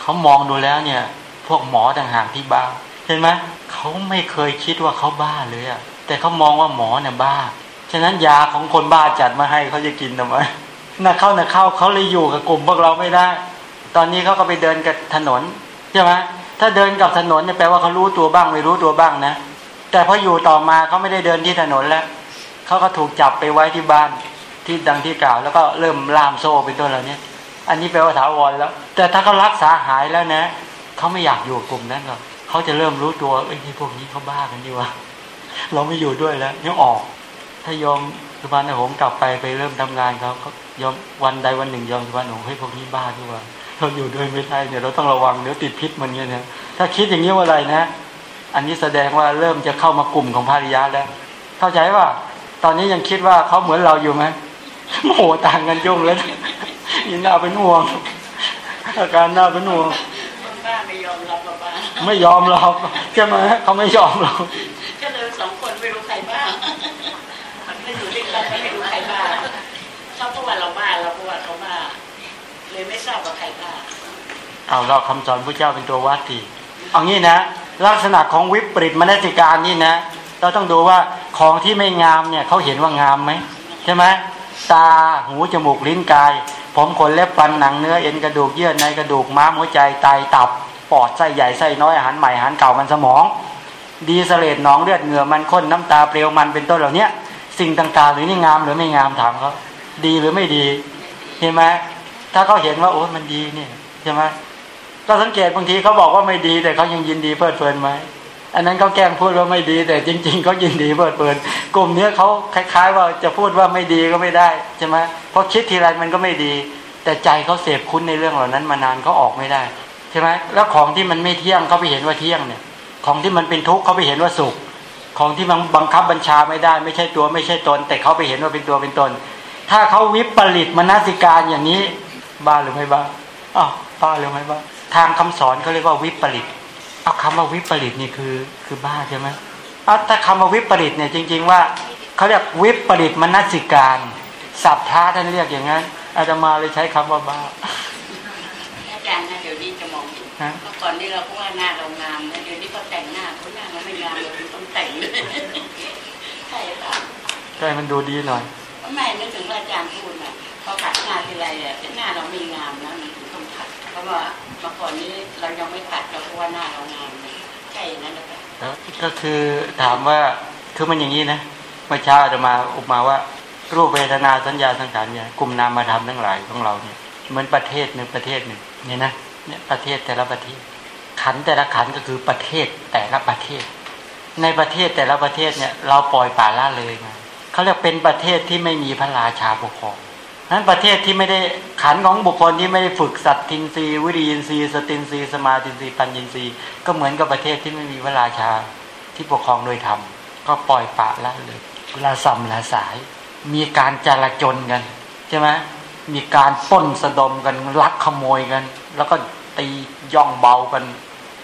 [SPEAKER 1] เขามองดูแล้วเนี่ย พวกหมอต่างหากที่บ้าเห็นไหมเขาไม่เคยคิดว่าเขาบ้าเลยอะแต่เขามองว่าหมอเนี่ยบ้า ฉะนั้นยาของคนบ้าจัดมาให้เขาจะกินทำไมน่าเข้าน่าเข้าเขาเลยอยู่กับกลุ่มพวกเราไม่ได้ ตอนนี้เขาก็ไปเดินกับถนนใช่ไหมถ้าเดินกับถนนเนี่ยแปลว่าเขารู้ตัวบ้างไม่รู้ตัวบ้างนะ แต่พออยู่ต่อมาเขาไม่ได้เดินที่ถนนแล้วเขาก็ถูกจับไปไว้ที่บ้าน ที่ดังที่กล่าว แล้วก็เริ่มล่ามโซ่เป็นต้นเหล่านี้อันนี้แปลว่าถาวรแล้ว แต่ถ้าเขารักษาหายแล้วนะเขาไม่อยากอยู่กลุ่มนั้นหรอกเขาจะเริ่มรู้ตัวเอ้ยพวกนี้เขาบ้ากันดีวะเราไม่อยู่ด้วยแล้วนี่ออก ถ้ายอมสุพรรณหงส์กลับไปไปเริ่มทำงานเขาเขายอมวันใดวันหนึ่งยอมสุพรรณหงส์ให้ยพวกนี้บ้าดีวะเราอยู่ด้วยไม่ได้เนี่ยเราต้องระวังเดี๋ยวติดพิษมันเนี่ยนะถ้าคิดอย่างนี้ว่าอะไรนะ อันนี้แสดงว่าเริ่มจะเข้ามากลุ่มของภาริยะแล้ว เข้าใจว่า ตอนนี้ยังคิดว่าเขาเหมือนเราอยู่ไหม โอ้โหต่างกันยุ่งแล้วยินหน้าเป็นห่วง อาการหน้าเป็นห่วง
[SPEAKER 2] คนบ้าไม่ยอมรับว่าบ้า
[SPEAKER 1] ไม่ยอมหรอกใช่ไหมเขาไม่ยอมหรอก
[SPEAKER 2] ก็เลยสองคนไม่รู้ใครบ้ามันไม่อยู่ด้วยกันก็ไม่รู้ใครบ้าเขาก็ว่าเราบ้าเราก็ว่าเขาบ้าเลยไม่ทราบว่าใครบ้า
[SPEAKER 1] เอาเราคำสอนพระเจ้าเป็นตัววัดทีเอางี้นะ ลักษณะของวิปริตมนสิการนี่นะ เราต้องดูว่าของที่ไม่งามเนี่ยเขาเห็นว่างามไหมใช่ไหม ตาหูจมูกลิ้นกาย ผมขนเล็บฟันหนังเนื้อเอ็นกระดูกเยื่อในกระดูกม้ามหัวใจไตตับปอดไส้ใหญ่ไส้น้อยอาหารใหม่อาหารเก่ามันสมอง ดีเสเลดหนองเลือดเหงื่อมันข้นน้ำตาเปลวมันเป็นต้นเหล่านี้สิ่งต่างๆ หรือนี่งามหรือไม่งามถามเขาดีหรือไม่ดีเห็นไหมถ้าเขาเห็นว่าโอ้มันดีเนี่ยใช่ไหมก็สังเกตบางทีเขาบอกว่าไม่ดีแต่เขายังยินดีเพลิดเพลินไหม อันนั้นเขาแกล้งพูดว่าไม่ดี แต่จริงๆเขายินดีเพลิดเพลินกลุ่มเนี้ยเขาคล้าย ๆ ว่าจะพูดว่าไม่ดีก็ไม่ได้ใช่ไหมเพราะคิดทีไรมันก็ไม่ดี แต่ใจเขาเสพคุ้นในเรื่องเหล่านั้นมานานเขาออกไม่ได้ใช่ไหมแล้วของที่มันไม่เที่ยงเขาไปเห็นว่าเที่ยงเนี่ย ของที่มันเป็นทุกข์เขาไปเห็นว่าสุข ของที่มันบังคับบัญชาไม่ได้ ไม่ใช่ตัวไม่ใช่ตน แต่เขาไปเห็นว่าเป็นตัวเป็นตน ถ้าเขาวิปริตมนสิการอย่างนี้บ้าหรือไม่บ้าอ้าวบ้าหรือไม่บ้าทางคำสอนเขาเรียกว่าวิปริต เอาคำว่าวิปริตนี่คือคือบ้าใช่ไหมเอาแต่คำว่าวิปริตเนี่ยจริง ๆ ว่าเขาเรียกวิปริตมนสิการสัพท้าท่านเรียกอย่างนั้นอาตมาเลยใช้คำว่าบ้า
[SPEAKER 2] อาจารย์นะเดี๋ยวนี้จะมองถูก
[SPEAKER 1] ฮะ
[SPEAKER 2] เมื่อก่อนนี่เราก็ว่าหน้าเรางามนะเดี๋ยวนี้ก็แต่งหน้าเขาหน้าเราไม่งามเราต้องแต่งเลยใช่ป่ะ
[SPEAKER 1] ก็ให้มันดูดีหน่อย
[SPEAKER 2] แม่นึกถึงว่าอาจารย์พูดน่ะพอขัดหน้าทีไรเนี่ยหน้าเราไม่งามนะมันถึงต้องขัดเพราะว่าเมื่อก่อนนี้เรายังไม่ขัดเราก็ว่าหน้าเรางามนใช่อย่นั้นหรือเปล่า
[SPEAKER 1] ก็คือถามว่าคือมันอย่างนี้นะเมื่อเช้าอาจะมาอุปมาว่า รูปเวทนาสัญญาสังขารเนี่ยกลุ่มนามธรรมทั้งหลายของเราเนี่ยเหมือนประเทศหนึ่งประเทศหนึ่งเนี่ยนะเนี่ยประเทศแต่ละประเทศ ขันแต่ละขันก็คือประเทศแต่ละประเทศ ในประเทศแต่ละประเทศเนี่ยเราปล่อยป่าละเลยมาเขาเรียกเป็นประเทศที่ไม่มีพระราชาปกครอง นั้นประเทศที่ไม่ได้ขันของบุคคลที่ไม่ได้ฝึกสัตทินรีวิริยินรีสตินรีสมาตินรีปัญญินรีก็เหมือนกับประเทศที่ไม่มีพระราชาที่ปกครองโดยธรรมก็ปล่อยป่าละเลยละสัมละสาย มีการจลาจลกันใช่ไหมมีการป้นสะดมกันลักขโมยกัน แล้วก็ตีย่องเบากัน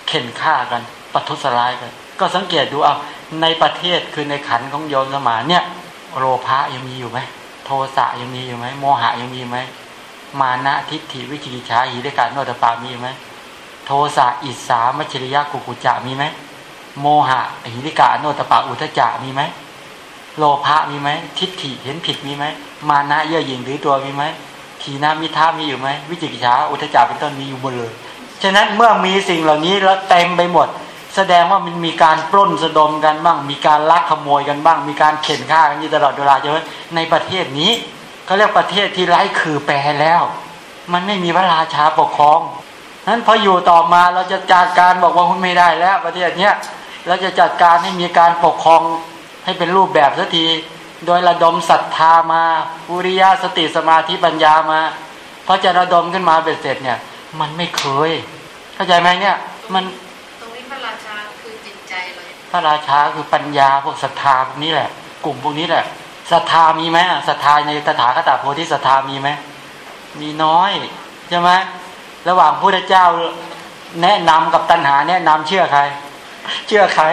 [SPEAKER 1] เข็นฆ่ากันปัทุสร้ายกัน ก็สังเกตดูเอาในประเทศคือในขันของโยมสมานเนี่ย โลภะยังมีอยู่ไหม ทสะยังมีอยู่ไหมโมหะยังมีไหมมานะทิฏฐิวิจิกิจฉาหิริการโนตปามีไหมโทสะอิสามัจฉริยะกุกุจะมีไหมโมหะหิริกาโนตปาอุทจจะมีไหมโลภะมีไหมทิฏฐิเห็นผิดมีไหมมานะเย่อหยิ่งหรือตัวมีไหมทีนามิท่ามีอยู่ไหมวิจิกิจฉาอุทจจะเป็นต้นมีอยู่หมดเลยฉะนั้นเมื่อมีสิ่งเหล่านี้แล้วเต็มไปหมด แสดงว่ามันมีการปล้นสะดมกันบ้าง มีการลักขโมยกันบ้าง มีการเข็นฆ่ากันอยู่ตลอดเวลาใช่ไหมในประเทศนี้เขาเรียกประเทศที่ไร้คือแปรแล้ว มันไม่มีพระราชาปกครองนั้นพออยู่ต่อมาเราจะจัดการบอกว่าคุณไม่ได้แล้ว ประเทศเนี้ยเราจะจัดการให้มีการปกครองให้เป็นรูปแบบสักที โดยระดมศรัทธามาอุริยะสติสมาธิปัญญามาพอจะระดมขึ้นมาเบ็ดเสร็จเนี่ย มันไม่เคย เข้าใจไหมเนี่ย มัน
[SPEAKER 3] พระราชาคือจิตใจเลย
[SPEAKER 1] พระราชาคือปัญญาพวกศรัทธาพวกนี้แหละ กลุ่มพวกนี้แหละศรัทธามีไหมศรัทธาในตถาคตโพธิศรัทธามีไหมมีน้อยใช่ไหมระหว่างพระเจ้าแนะนำกับตัณหาแนะนำเชื่อใคร เชื่อใคร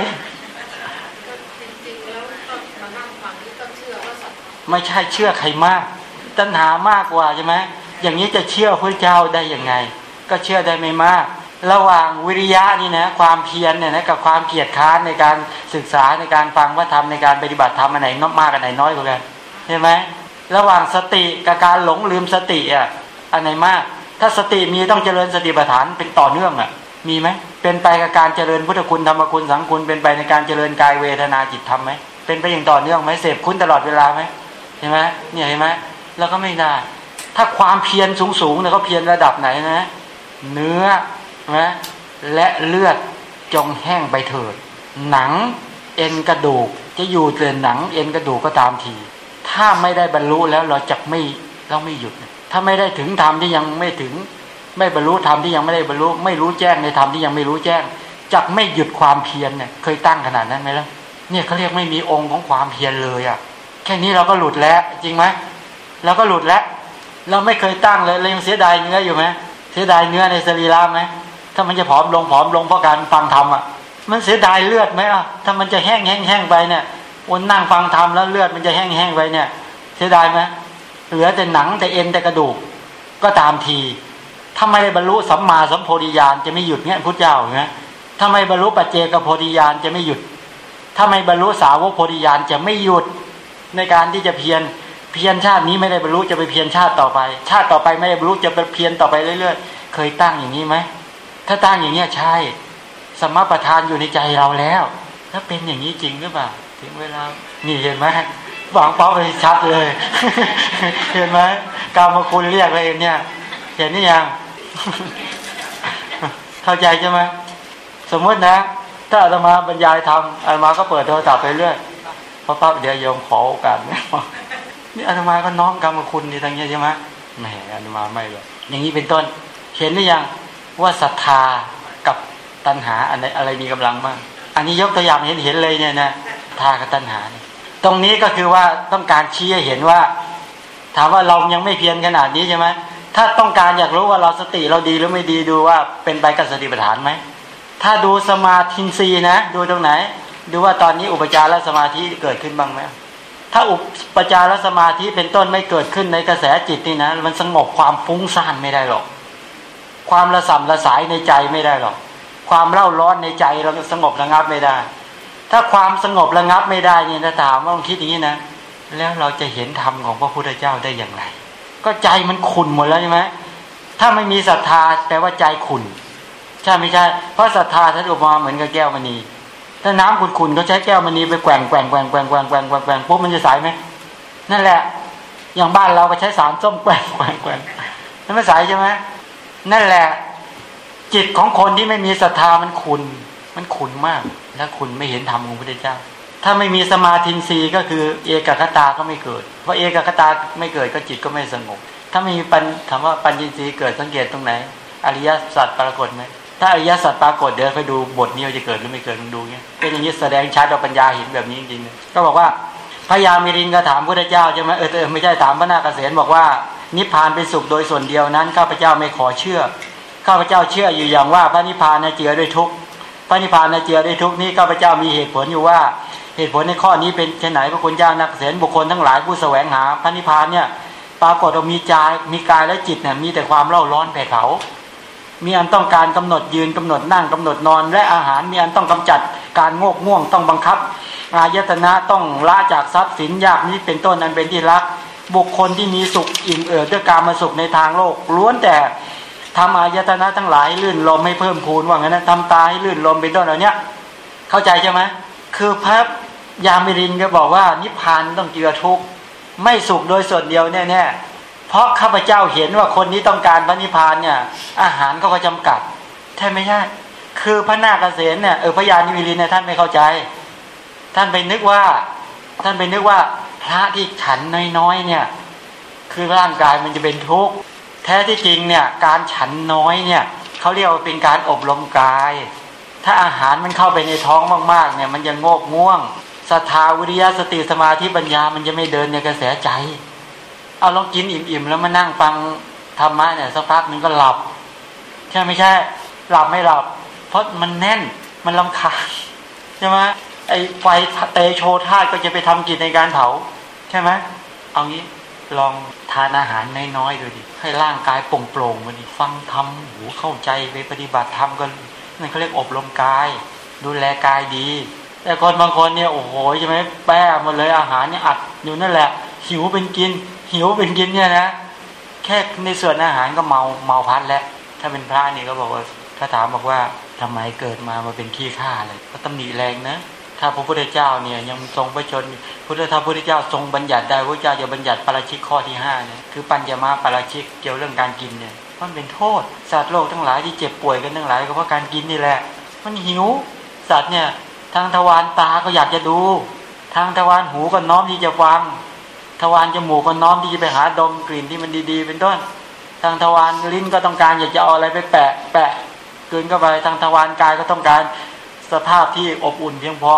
[SPEAKER 3] ก็จริงๆแล้วก็มานั่งฟังนี่ก็เชื่อว่าสัตว์
[SPEAKER 1] ไม่ใช่เชื่อใครมาก ตัณหามากกว่าใช่ไหมอย่างนี้จะเชื่อพระเจ้าได้ยังไง ก็เชื่อได้ไม่มาก ระหว่างวิริยะนี่นะความเพียรเนี่ยนะกับความเกียจค้านในการศึกษาในการฟังว่าทำในการปฏิบัติธรรมอันไหนมากอันไหนน้อยกว่ากันใช่ไหมระหว่างสติกับการหลงลืมสติอะอันไหนมาก ถ้าสติมีต้องเจริญสติปัฏฐานเป็นต่อเนื่องอะมีไหมเป็นไปกับการเจริญพุทธคุณธรรมคุณสังคุณเป็นไปในการเจริญกายเวทนาจิตธรรมไหมเป็นไปอย่างต่อเนื่องไหมเสพคุณตลอดเวลาไหมเห็นไหมเนี่ยเห็นไหมแล้วก็ไม่ได้ ถ้าความเพียรสูงๆเนี่ยเขาเพียรระดับไหนนะ เนื้อ นะและเลือดจงแห้งไปเถิด หนังเอ็นกระดูกจะอยู่เตือนหนังเอ็นกระดูกก็ตามที ถ้าไม่ได้บรรลุแล้วเราจะไม่เราไม่หยุด ถ้าไม่ได้ถึงธรรมที่ยังไม่ถึง ไม่บรรลุธรรมที่ยังไม่ได้บรรลุ ไม่รู้แจ้งในธรรมที่ยังไม่รู้แจ้งจะไม่หยุดความเพียรเนี่ยเคยตั้งขนาดนั้นไหมล่ะเนี่ยเขาเรียกไม่มีองค์ของความเพียรเลยอะ่ะแค่นี้เราก็หลุดแล้วจริงไหมเราก็หลุดแล้ว เราไม่เคยตั้งเลยเรายังเสียดายเนื้ออยู่ไหมเสียดายเนื้อในสรีระไหม ถ้ามันจะผอมลงผอมลงเพราะการฟังธรรมอะ มันเสียดายเลือดไหมอะถ้ามันจะแห้งแห้งแห้งไปเนี่ยวันนั่งฟังธรรมแล้วเลือดมันจะแห้งแห้งไปเนี่ย เสียดายไหมเหลือแต่หนังแต่เอ็นแต่กระดูก ก็ตามทีถ้าไม่ได้บรรลุสัมมาสัมโพธิญาณจะไม่หยุดเนี่ยพุทธเจ้าเนไหมถ้าไม่บรรลุปัจเจกโพธิญาณจะไม่หยุด ถ้าไม่บรรลุสาวกโพธิญาณจะไม่หยุดในการที่จะเพียรเพียรชาตินี้ไม่ได้บรรลุจะไปเพียรชาติต่อไป ชาติต่อไปไม่ได้บรรลุจะไปเพียรต่อไปเรื่อยๆ เคยตั้งอย่างนี้ไหม ถ้าตั้งอย่างนี้ใช่ สมประทานอยู่ในใจเราแล้ว ถ้าเป็นอย่างนี้จริงหรือเปล่าถึงเวลา นี่เห็นไหมหวังเป้าไปชัดเลย เห็นไหมกรรมคุณเรียกเลยเนี่ย เห็นนี่ยัง เข้าใจใช่ไหมสมมตินะ ถ้าอาตมาบรรยายทำอาตมาก็เปิดโทรศัพท์ไปเรื่อยเพราะปั๊บเดี๋ยวโยมขอโอกาสนี่อาตมาก็น้อมกรรมคุณนี่ทั้งนี้ใช่ไหมแหมอาตมาไม่เลยอย่างนี้เป็นต้น เห็นหรือยัง ว่าศรัทธากับตัณหาอะไรอะไรมีกำลังมากอันนี้ยกตัวอย่างเห็นเห็นเลยเนี่ยนะทากับตัณหาตรงนี้ก็คือว่าต้องการชี้ให้เห็นว่า ถามว่าเรายังไม่เพียรขนาดนี้ใช่ไหมถ้าต้องการอยากรู้ว่าเราสติเราดีหรือไม่ดีดูว่าเป็นไปกับสติปัฏฐานไหมถ้าดูสมาธินีนะ ดูตรงไหน ดูว่าตอนนี้อุปจารสมาธิเกิดขึ้นบ้างไหมถ้าอุปจารสมาธิเป็นต้นไม่เกิดขึ้นในกระแสจิตนี่นะ มันสงบความฟุ้งซ่านไม่ได้หรอก ความระสำระสายในใจไม่ได้หรอก ความเล่าร้อนในใจเราสงบระงับไม่ได้ ถ้าความสงบระงับไม่ได้เนี่ยถ้าถามว่าลองคิดอย่างนี้นะ แล้วเราจะเห็นธรรมของพระพุทธเจ้าได้อย่างไร ก็ใจมันขุ่นหมดแล้วใช่ไหมถ้าไม่มีศรัทธาแปลว่าใจขุ่นใช่ไม่ใช่ เพราะศรัทธาท่านอุปมาเหมือนกับแก้วมณี ถ้าน้ำขุ่นๆเขาใช้แก้วมณีไปแกว่งแกว่งแกว่งแกว่งแกว่งแกว่งแกว่งแกว่งปุ๊บมันจะใสไหมนั่นแหละ อย่างบ้านเราก็ใช้สารส้มแกว่งแกว่งแกว่งนั่นไม่ใสใช่ไหม นั่นแหละ จิตของคนที่ไม่มีศรัทธามันขุนมันขุนมากแล้วคุณไม่เห็นธรรมของพระพุทธเจ้า ถ้าไม่มีสมาธินีก็คือ เอกคตาก็ไม่เกิด เพราะเอกคตาไม่เกิดก็จิตก็ไม่สงบ ถ้าไม่มีปัญถามว่าปัญญสีเกิดสังเกตตรงไหน อริยสัจปรากฏไหมถ้าอริยสัจปรากฏเดี๋ยวไปดูบทนี้จะเกิดหรือไม่เกิดลองดูเงี้ยเป็นอย่างนี้แสดงชัดว่าปัญญาเห็นแบบนี้จริงๆก็บอกว่าพระยามิรินก็ถามพระเจ้าใช่ไหมเออเออไม่ใช่ถามพระนาคเษนบอกว่า นิพพานเป็นสุขโดยส่วนเดียวนั้นข้าพเจ้าไม่ขอเชื่อข้าพเจ้าเชื่ออยู่อย่างว่าพระนิพพานเจือด้วยทุกข์พระนิพพานเจือด้วยทุกข์นี้ข้าพเจ้ามีเหตุผลอยู่ว่าเหตุผลในข้อนี้เป็นเช่นไหนพระคุณเจ้านักเสนบุคคลทั้งหลายผู้แสวงหาพระนิพพานเนี่ยปรากฏว่ามีใจมีกายและจิตเนี่ยมีแต่ความเล่าร้อนแผดเผา มีอันต้องการกำหนดยืนกำหนดนั่งกำหนดนอน และอาหารมีอันต้องกำจัดการโงกง่วงต้องบังคับ อายตนะต้องละจากทรัพย์สินยากนี้เป็นต้นอันเป็นที่รัก บุคคลที่มีสุขอิ่มเอิบด้วยการมาสุขในทางโลก ล้วนแต่ทำอายตนะทั้งหลายลื่นลมให้เพิ่มพูนว่างั้นนะทำตาให้ลื่นลมเป็นต้นเหล่านี้เข้าใจใช่ไหมคือพระยามิรินก็บอกว่านิพพานต้องเจือทุกข์ไม่สุขโดยส่วนเดียวแน่ๆเพราะข้าพเจ้าเห็นว่าคนนี้ต้องการพระนิพพานเนี่ย อาหารก็ก็จำกัดใช่ไม่ใช่ คือพระนาคเษนเนี่ยเออพระยานิมิรินเนี่ยท่านไม่เข้าใจ ท่านไปนึกว่า ท่านไปนึกว่า พระที่ฉันน้อยๆเนี่ย คือร่างกายมันจะเป็นทุกข์แท้ที่จริงเนี่ยการฉันน้อยเนี่ยเขาเรียกว่าเป็นการอบรมกาย ถ้าอาหารมันเข้าไปในท้องมากๆเนี่ยมันจะโงกง่วงศรัทธาวิริยะสติสมาธิปัญญามันจะไม่เดินในกระแสใจ เอาลองกินอิ่มๆแล้วมานั่งฟังธรรมะเนี่ยสักพักนึงก็หลับใช่ไม่ใช่ หลับไม่หลับ เพราะมันแน่นมันลำคาญใช่ไหมไอไฟเตโชธาตก็จะไปทำกิจในการเผา ใช่ไหมเอางี้ลองทานอาหารน้อยๆดูดิให้ร่างกายโปร่งๆมาดิฟังธรรมหูเข้าใจไปปฏิบัติธรรมกันนั่นเขาเรียกอบรมกาย ดูแลกายดี แต่คนบางคนเนี่ยโอ้โหใช่ไหมแป้หมดเลยอาหารเนี่ยอัดอยู่นั่นแหละ หิวเป็นกิน หิวเป็นกินเนี่ยนะแค่ในส่วนอาหารก็เมาเมาพัดแล้ว ถ้าเป็นพระนี่ก็บอกว่าถ้าถามบอกว่าทำไมเกิดมามาเป็นขี้ข้าเลยก็ตำหนิแรงนะ ถ้าพระพุทธเจ้าเนี่ยยังทรงพระชนพุทธถ้าพระพุทธเจ้าทรงบัญญัติได้พระเจ้าจะบัญญัติปาราชิกข้อที่ห้าเนี่ยคือปัญญามาปาราชิกเกี่ยวเรื่องการกินเนี่ยมันเป็นโทษสัตว์โลกทั้งหลายที่เจ็บป่วยกันทั้งหลายก็เพราะการกินนี่แหละ มันหิวสัตว์เนี่ยทางทวารตาก็อยากจะดู ทางทวารหูก็น้อมที่จะฟัง ทวารจมูกก็น้อมที่จะไปหาดมกลิ่นที่มันดี ๆ เป็นต้น ทางทวารลิ้นก็ต้องการอยากจะเอาอะไรไปแปะแปะกลืนเข้าไปทางทวารกายก็ต้องการ สภาพที่อบอุ่นเพียงพอ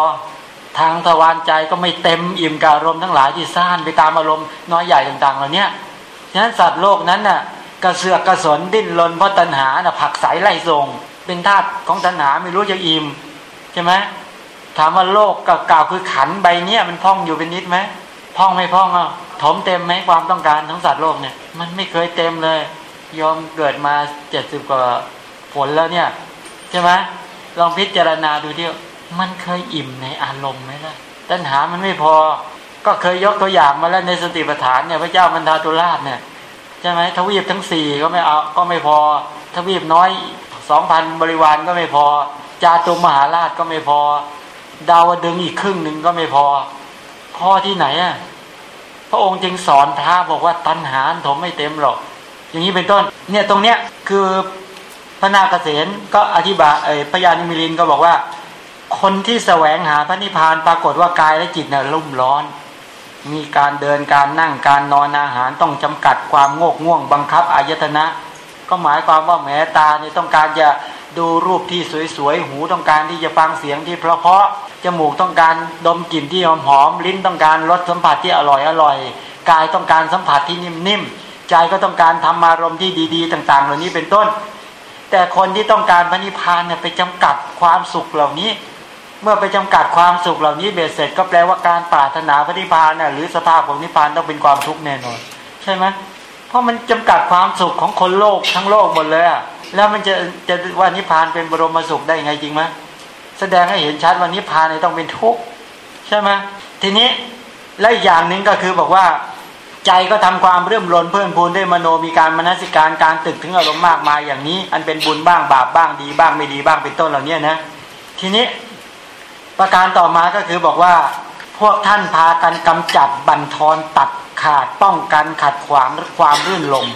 [SPEAKER 1] ทางทวารใจก็ไม่เต็มอิ่มกับอารมณ์ทั้งหลายที่ซ่านไปตามอารมณ์น้อยใหญ่ต่างๆเหล่านี้ฉะนั้นสัตว์โลกนั้นน่ะกระเสือกกระสนดิ้นรนเพราะตัณหาน่ะผักใสไล่ส่ง เป็นธาตุของตัณหาไม่รู้จะอิ่มใช่ไหมถามว่าโลกกับกล่าวคือขันใบเนี้ยมันพองอยู่เป็นนิดไหมพองไม่พองอะถมเต็มไหมความต้องการของสัตว์โลกเนี่ย มันไม่เคยเต็มเลย ยอมเกิดมาเจ็ดสิบกว่าฝนแล้วเนี่ย ใช่ไหม ลองพิจารณาดูที่มันเคยอิ่มในอารมณ์ไหมล่ะตัณหามันไม่พอ ก็เคยยกตัวอย่างมาแล้วในสติปัฏฐานเนี่ยพระเจ้ามันทาตุราชเนี่ยใช่ไหมทวีปทั้งสี่ก็ไม่เอาก็ไม่พอ ทวีปน้อยสองพันบริวารก็ไม่พอ จาตุมหาราชก็ไม่พอ ดาวดึงอีกครึ่งหนึ่งก็ไม่พอ พอที่ไหนอะพระองค์จึงสอนพระบอกว่าตัณหาถมไม่เต็มหรอก อย่างนี้เป็นต้น เนี่ยตรงเนี้ยคือ พระนาคเษนก็อธิบายพระยานิมิลินก็บอกว่า คนที่แสวงหาพระนิพพานปรากฏว่ากายและจิตเนี่ยรุ่มร้อน มีการเดินการนั่งการนอนอาหารต้องจำกัดความโงกง่วงบังคับอายตนะ ก็หมายความว่าแม้ตาเนี่ยต้องการจะดูรูปที่สวยๆ หูต้องการที่จะฟังเสียงที่เพราะๆจมูกต้องการดมกลิ่นที่หอมๆลิ้นต้องการรสสัมผัสที่อร่อยอร่อยกายต้องการสัมผัสที่นิ่มๆใจก็ต้องการทำอารมณ์ที่ดี ๆ ต่าง ๆ เหล่านี้เป็นต้น แต่คนที่ต้องการพระนิพพานเนี่ยไปจำกัดความสุขเหล่านี้ เมื่อไปจำกัดความสุขเหล่านี้เบ็ดเสร็จก็แปลว่าการปรารถนาพระนิพพานน่ะหรือสภาพของนิพพานต้องเป็นความทุกข์แน่นอน ใช่ไหมเพราะมันจำกัดความสุขของคนโลกทั้งโลกหมดเลยอะแล้วมันจะจะว่านิพพานเป็นบรมสุขได้ไงจริงไหมแสดงให้เห็นชัดว่านิพพานเนี่ยต้องเป็นทุกข์ใช่ไหมทีนี้และอีกอย่างหนึ่งก็คือบอกว่า ใจก็ทำความเรื่มรนเพิ่มพูนด้วยมโนมีการมนสิการการตึกถึงอารมณ์มากมายอย่างนี้ อันเป็นบุญบ้างบาปบ้างดีบ้างไม่ดีบ้างเป็นต้นเหล่านี้นะ ทีนี้ประการต่อมาก็คือบอกว่า พวกท่านพากันกำจัดบันทอนตัดขาดป้องกันขัดขวางความรื่นลม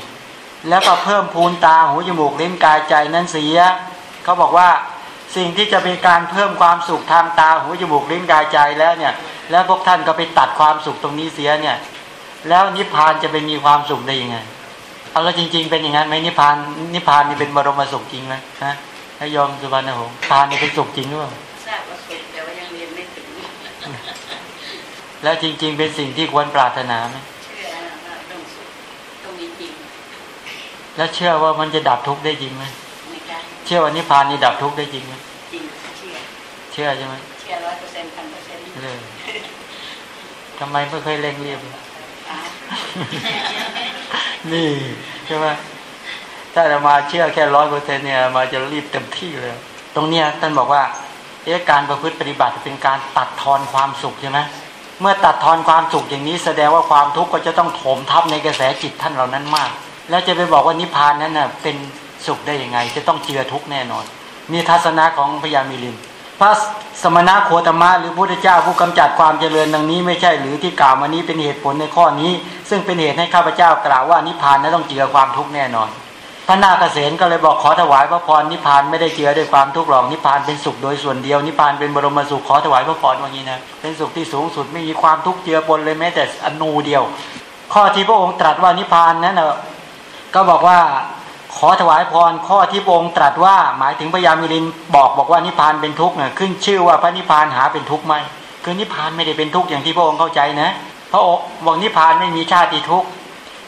[SPEAKER 1] แล้วก็เพิ่มพูนตาหูจมูกลิ้นกายใจนั้นเสียเขาบอกว่าสิ่งที่จะเป็นการเพิ่มความสุขทางตาหูจมูกลิ้นกายใจแล้วเนี่ย แล้วพวกท่านก็ไปตัดความสุขตรงนี้เสียเนี่ย แล้วนิพพานจะไปมีความสุขได้ยังไง เอาแล้วจริง ๆ เป็นอย่างนั้นไหมนิพพานนิพพานนี่เป็นบรมสุขจริงไหมฮะให้ยอมสุวรรณหงส์นิพพานนี่เป็นสุขจริงหรือเปล่า
[SPEAKER 2] ทราบว่าสุขแต่ว่ายังเรียนไม่ถึง
[SPEAKER 1] แล้วจริง ๆ เป็นสิ่งที่ควรปรารถนาไหม
[SPEAKER 2] เชื่อว่าต้องสุขต้องมีจริง
[SPEAKER 1] แล้วเชื่อว่ามันจะดับทุกข์ได้จริงไหม
[SPEAKER 2] ในการ
[SPEAKER 1] เชื่อว่านิพพานนี่ดับทุกข์ได้จริงไหม
[SPEAKER 2] จริงเชื่อ
[SPEAKER 1] เชื่อใช่ไหม
[SPEAKER 2] เชื่อร้อยเปอร์เซ็นต์พันเปอร์เซ็นต์
[SPEAKER 1] เลยทำไมไม่เคยเร่งรีบ
[SPEAKER 2] อ่า
[SPEAKER 1] นี่ใช่ไหมถ้าจะมาเชื่อแค่ร้อยเปอร์เซ็นเนี่ยมาจะรีบเต็มที่เลย ตรงเนี้ยท่านบอกว่าเอ๊ะการประพฤติปฏิบัติเป็นการตัดทอนความสุขใช่ไหมเมื่อตัดทอนความสุขอย่างนี้ แสดงว่าความทุกข์ก็จะต้องโถมทับในกระแสจิตท่านเหล่านั้นมาก แล้วจะไปบอกว่านิพพานนั้นน่ะเป็นสุขได้ยังไง จะต้องเจือทุกข์แน่นอน มีทัศนะของพญามิลิน พระสมณะโคตมะหรือพระพุทธเจ้าผู้กำจัดความเจริญดังนี้ไม่ใช่หรือที่กล่าวมานี้เป็นเหตุผลในข้อนี้ ซึ่งเป็นเหตุให้ข้าพเจ้ากล่าวว่านิพพานนั้นต้องเจือความทุกข์แน่นอน พระนาคเษนก็เลยบอกขอถวายพระพรนิพพานไม่ได้เจือด้วยความทุกข์หรอกนิพพานเป็นสุขโดยส่วนเดียวนิพพานเป็นบรมสุขขอถวายพระพรว่างี้นะเป็นสุขที่สูงสุดไม่มีความทุกข์เจือปนเลยแม้แต่อนูเดียว ข้อที่พระองค์ตรัสว่านิพพานนั้นนะก็บอกว่า อถวายพรข้อที่พระองค์ตรัสว่าหมายถึงพญามิลินบอกบอกว่านิพพานเป็นทุกข์เนี่ยขึ้นชื่อว่าพระนิพพานหาเป็นทุกข์ไหมคือนิพพานไม่ได้เป็นทุกข์อย่างที่พระองค์เข้าใจนะ พระองค์บอกนิพพานไม่มีชาติทุกข์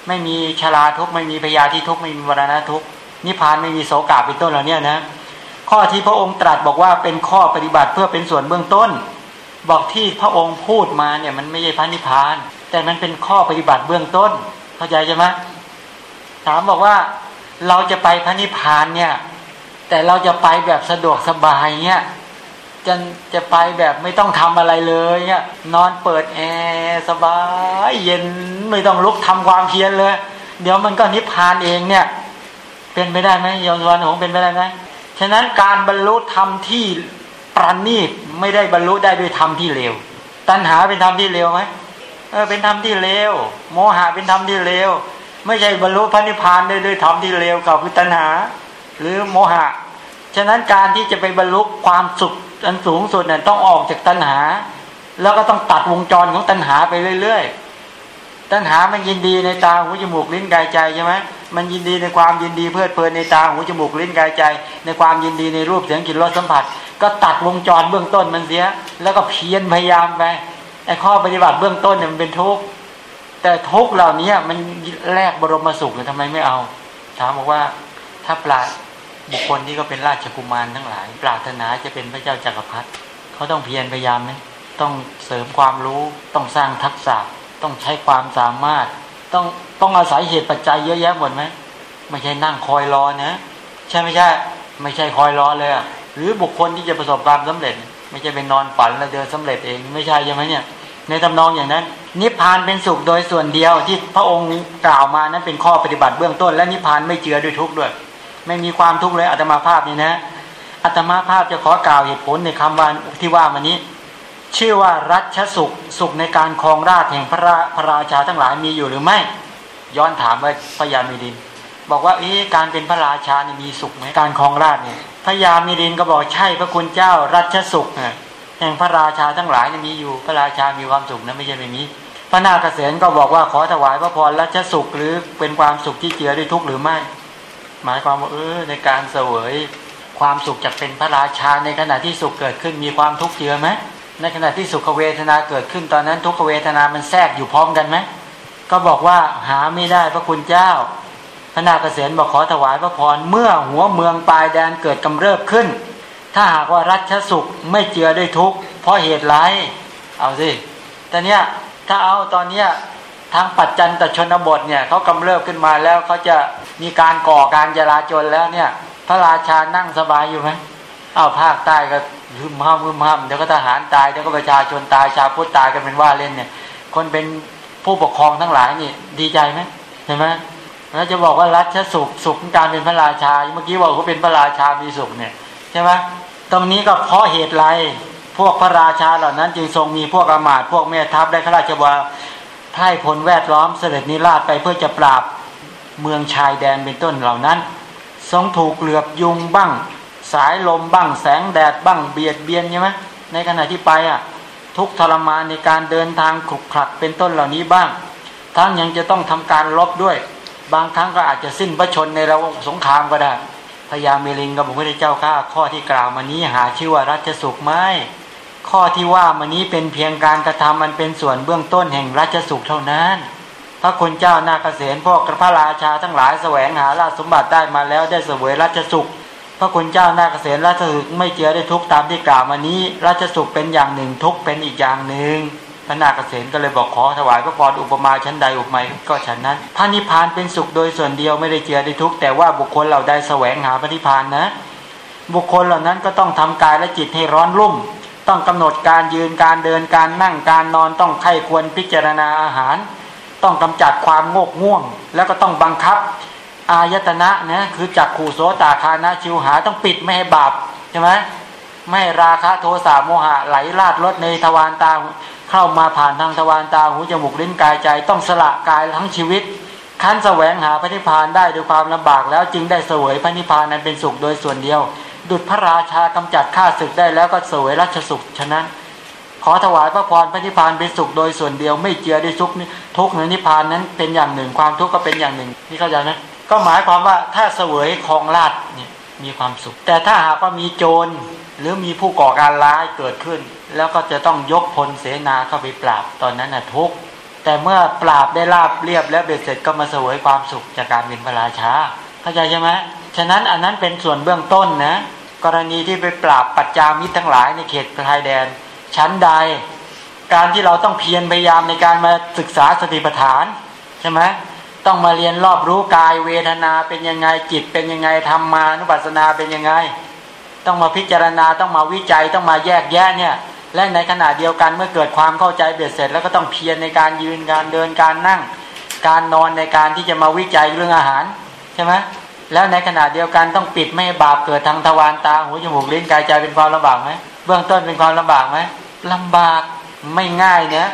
[SPEAKER 1] ไม่มีชราทุกข์ไม่มีพยาธิทุกข์ไม่มีมรณะทุกข์นิพพานไม่มีโสกาเป็นต้นเหล่านี้นะข้อที่พระองค์ตรัสบอกว่าเป็นข้อปฏิบัติเพื่อเป็นส่วนเบื้องต้น บอกที่พระองค์พูดมาเนี่ยมันไม่ใช่พระนิพพาน แต่มันเป็นข้อปฏิบัติเบื้องต้น เข้าใจใช่ไหมถามบอกว่า เราจะไปพระนิพพานเนี่ย แต่เราจะไปแบบสะดวกสบายเนี่ยจะจะไปแบบไม่ต้องทำอะไรเลยเนี่ยนอนเปิดแอร์สบาย เย็นไม่ต้องลุกทำความเพียรเลย เดี๋ยวมันก็นิพพานเองเนี่ย เป็นไปได้ไหมยมวันหงเป็นไปได้ไหมฉะนั้นการบรรลุธรรมที่ประณีตไม่ได้บรรลุได้ด้วยธรรมที่เลวตัณหาเป็นธรรมที่เลวไหมเออเป็นธรรมที่เลวโมหะเป็นธรรมที่เลว ไม่ใช่บรรลุพระนิพพานได้ด้วยธรรมที่เลวกับคือตัณหา หรือโมหะ ฉะนั้นการที่จะไปบรรลุความสุขอันสูงสุดเนี่ยต้องออกจากตัณหา แล้วก็ต้องตัดวงจรของตัณหาไปเรื่อย ๆ ตัณหามันยินดีในตาหูจมูกลิ้นกายใจใช่ไหมมันยินดีในความยินดีเพลิดเพลินในตาหูจมูกลิ้นกายใจ ในความยินดีในรูปเสียงกลิ่นรสสัมผัส ก็ตัดวงจรเบื้องต้นมันเสีย แล้วก็เพียรพยายามไปไอ้ข้อปฏิบัติเบื้องต้นเนี่ยมันเป็นทุกข์ แต่ทุกเหล่านี้มันแลกบรมสุขเลยทำไมไม่เอา ถามบอกว่าถ้าปราบุคคลที่ก็เป็นราชกุมารทั้งหลาย ปรารถนาจะเป็นพระเจ้าจักรพรรดิเขาต้องเพียรพยายามไหมต้องเสริมความรู้ต้องสร้างทักษะ ต้องใช้ความสามารถ ต้องต้องอาศัยเหตุปัจจัยเยอะแยะหมดไหมไม่ใช่นั่งคอยรอนะ ใช่ไม่ใช่ ไม่ใช่คอยรอเลยหรือบุคคลที่จะประสบความสำเร็จ ไม่ใช่เป็นนอนฝันแล้วเดินสำเร็จเอง ไม่ใช่ใช่ไหมเนี่ย ในทำนองอย่างนั้น นิพพานเป็นสุขโดยส่วนเดียวที่พระองค์กล่าวมานั้นเป็นข้อปฏิบัติเบื้องต้น และนิพพานไม่เจือด้วยทุกข์ด้วย ไม่มีความทุกข์เลยอัตมาภาพนี่นะอัตมาภาพจะขอกล่าวเหตุผลในคำว่าที่ว่ามานี้ ชื่อว่ารัชสุขสุขในการครองราชแห่งพระราพระราชาทั้งหลายมีอยู่หรือไม่ ย้อนถามว่าพญามีดิน บอกว่าเอ๊ะการเป็นพระราชานี่มีสุขไหมการครองราชเนี่ยพญามีดินก็บอกใช่พระคุณเจ้ารัชสุขนะ แห่งพระราชาทั้งหลายนี่มีอยู่พระราชามีความสุขนะไม่ใช่ไม่มีพระนาคเษนก็บอกว่าขอถวายพระพรรัชสุขหรือเป็นความสุขที่เจือด้วยทุกข์หรือไม่ หมายความว่าเออในการเสวยความสุขจากเป็นพระราชาในขณะที่สุขเกิดขึ้นมีความทุกข์เจือไหมในขณะที่สุขเวทนาเกิดขึ้นตอนนั้นทุกขเวทนามันแทรกอยู่พร้อมกันไหมก็บอกว่าหาไม่ได้พระคุณเจ้า พระนาคเษนบอกขอถวายพระพรเมื่อหัวเมืองปลายแดนเกิดกำเริบขึ้น ถ้าหากว่ารัชสุขไม่เจือด้วยทุกข์เพราะเหตุไรเอาสิแต่เนี้ยถ้าเอาตอนเนี้ยทางปัจจันตชนบทเนี่ยเขากำเริบขึ้นมาแล้วเขาจะมีการก่อการจราจนแล้วเนี่ย พระราชานั่งสบายอยู่ไหมเอาภาคใต้ก็ฮึมห้ามฮึมห้ามเดี๋ยวก็ทหารตายเดี๋ยวก็ประชาชนตายชาวพุทธตายกันเป็นว่าเล่นเนี่ย คนเป็นผู้ปกครองทั้งหลายนี่ดีใจไหมเห็นไหมแล้วจะบอกว่ารัชสุขสุขการเป็นพระราชา เมื่อกี้บอกเขาเป็นพระราชามีสุขเนี่ยใช่ไหม ตรงนี้ก็เพราะเหตุไรพวกพระราชาเหล่านั้น จึงทรงมีพวกอามาตย์พวกแม่ทัพได้ข้าราชบาไพร่พลแวดล้อมเสด็จนิราชไปเพื่อจะปราบเมืองชายแดนเป็นต้นเหล่านั้น ทรงถูกเหลือบยุงบ้าง สายลมบ้างแสงแดดบ้างเบียดเบียนใช่ไหมในขณะที่ไปอะทุกทรมานในการเดินทางขรุกขลักเป็นต้นเหล่านี้บ้าง ทั้งยังจะต้องทำการลบด้วย บางครั้งก็อาจจะสิ้นพระชนในระหว่างสงครามก็ได้ พญาเมลิงกับพระพุทธเจ้าข้าข้อที่กล่าวมานี้หาชื่อว่ารัชสุขไหมข้อที่ว่ามานี้เป็นเพียงการกระทำมันเป็นส่วนเบื้องต้นแห่งรัชสุขเท่านั้น พระคุณเจ้านาเกษตรพวกพระราชาทั้งหลายแสวงหาราชสมบัติได้มาแล้วได้เสวยรัชสุข พระคุณเจ้านาเกษตรราชสุขไม่เจือได้ทุกตามที่กล่าวมานี้ราชสุขเป็นอย่างหนึ่งทุกเป็นอีกอย่างหนึ่ง พระนาคเษนก็เลยบอกขอถวายพระพรอุปมาชั้นใดอุปไมยก็ฉันนั้นพระนิพพานเป็นสุขโดยส่วนเดียวไม่ได้เจือได้ทุกแต่ว่าบุคคลเราได้แสวงหาพระนิพพานนะ บุคคลเหล่านั้นก็ต้องทำกายและจิตให้ร้อนรุ่ม ต้องกำหนดการยืนการเดินการนั่งการนอนต้องไข้ควรพิจารณาอาหาร ต้องกำจัดความโงกง่วง แล้วก็ต้องบังคับ อายตนะนะคือจักขู่โสตาคานะชิวหาต้องปิดไม่ให้บาปใช่ไหมไม่ให้ราคะโทสะโมหะไหลลาดรถในทวารตา เข้ามาผ่านทางทวารตาหูจมูกลิ้นกายใจ ต้องสละกายทั้งชีวิตขั้นแสวงหาพระนิพพานได้ด้วยความลำบากแล้วจึงได้เสวยพระนิพพานนั้นเป็นสุขโดยส่วนเดียว ดุจพระราชากำจัดข้าศึกได้แล้วก็เสวยราชสุขฉะนั้นขอถวายพระพรพระนิพพานเป็นสุขโดยส่วนเดียว ไม่เจือด้วยทุกทุกในนิพพานนั้นเป็นอย่างหนึ่งความทุกข์ก็เป็นอย่างหนึ่งนี่เข้าใจไหมก็หมายความว่าถ้าเสวยครองราชเนี่ยมีความสุข แต่ถ้าหากว่ามีโจร หรือมีผู้ก่อการร้ายเกิดขึ้น แล้วก็จะต้องยกพลเสนาเข้าไปปราบตอนนั้นน่ะทุกแต่เมื่อปราบได้ราบเรียบแล้วเบ็ดเสร็จก็มาเสวยความสุขจากการเป็นพระราชาเข้าใจใช่ไหมฉะนั้นอันนั้นเป็นส่วนเบื้องต้นนะกรณีที่ไปปราบปัจจามิตรทั้งหลายในเขตไทยแดน ชั้นใด การที่เราต้องเพียรพยายามในการมาศึกษาสติปัฏฐานใช่ไหมต้องมาเรียนรอบรู้กายเวทนาเป็นยังไงจิตเป็นยังไงธรรมานุปัสสนาเป็นยังไง ต้องมาพิจารณาต้องมาวิจัยต้องมาแยกแยะเนี่ยและในขณะเดียวกันเมื่อเกิดความเข้าใจเบียดเสร็จ แล้วก็ต้องเพียรในการยืนการเดินการนั่ง การนอนในการที่จะมาวิจัยเรื่องอาหารใช่ไหมแล้วในขณะเดียวกันต้องปิดไม่ให้บาปเกิดทางทวารตาหูจมูกลิ้นกายใจเป็นความลำบากไหมเบื้องต้นเป็นความลำบากไหมลำบากไม่ง่ายเนี่ย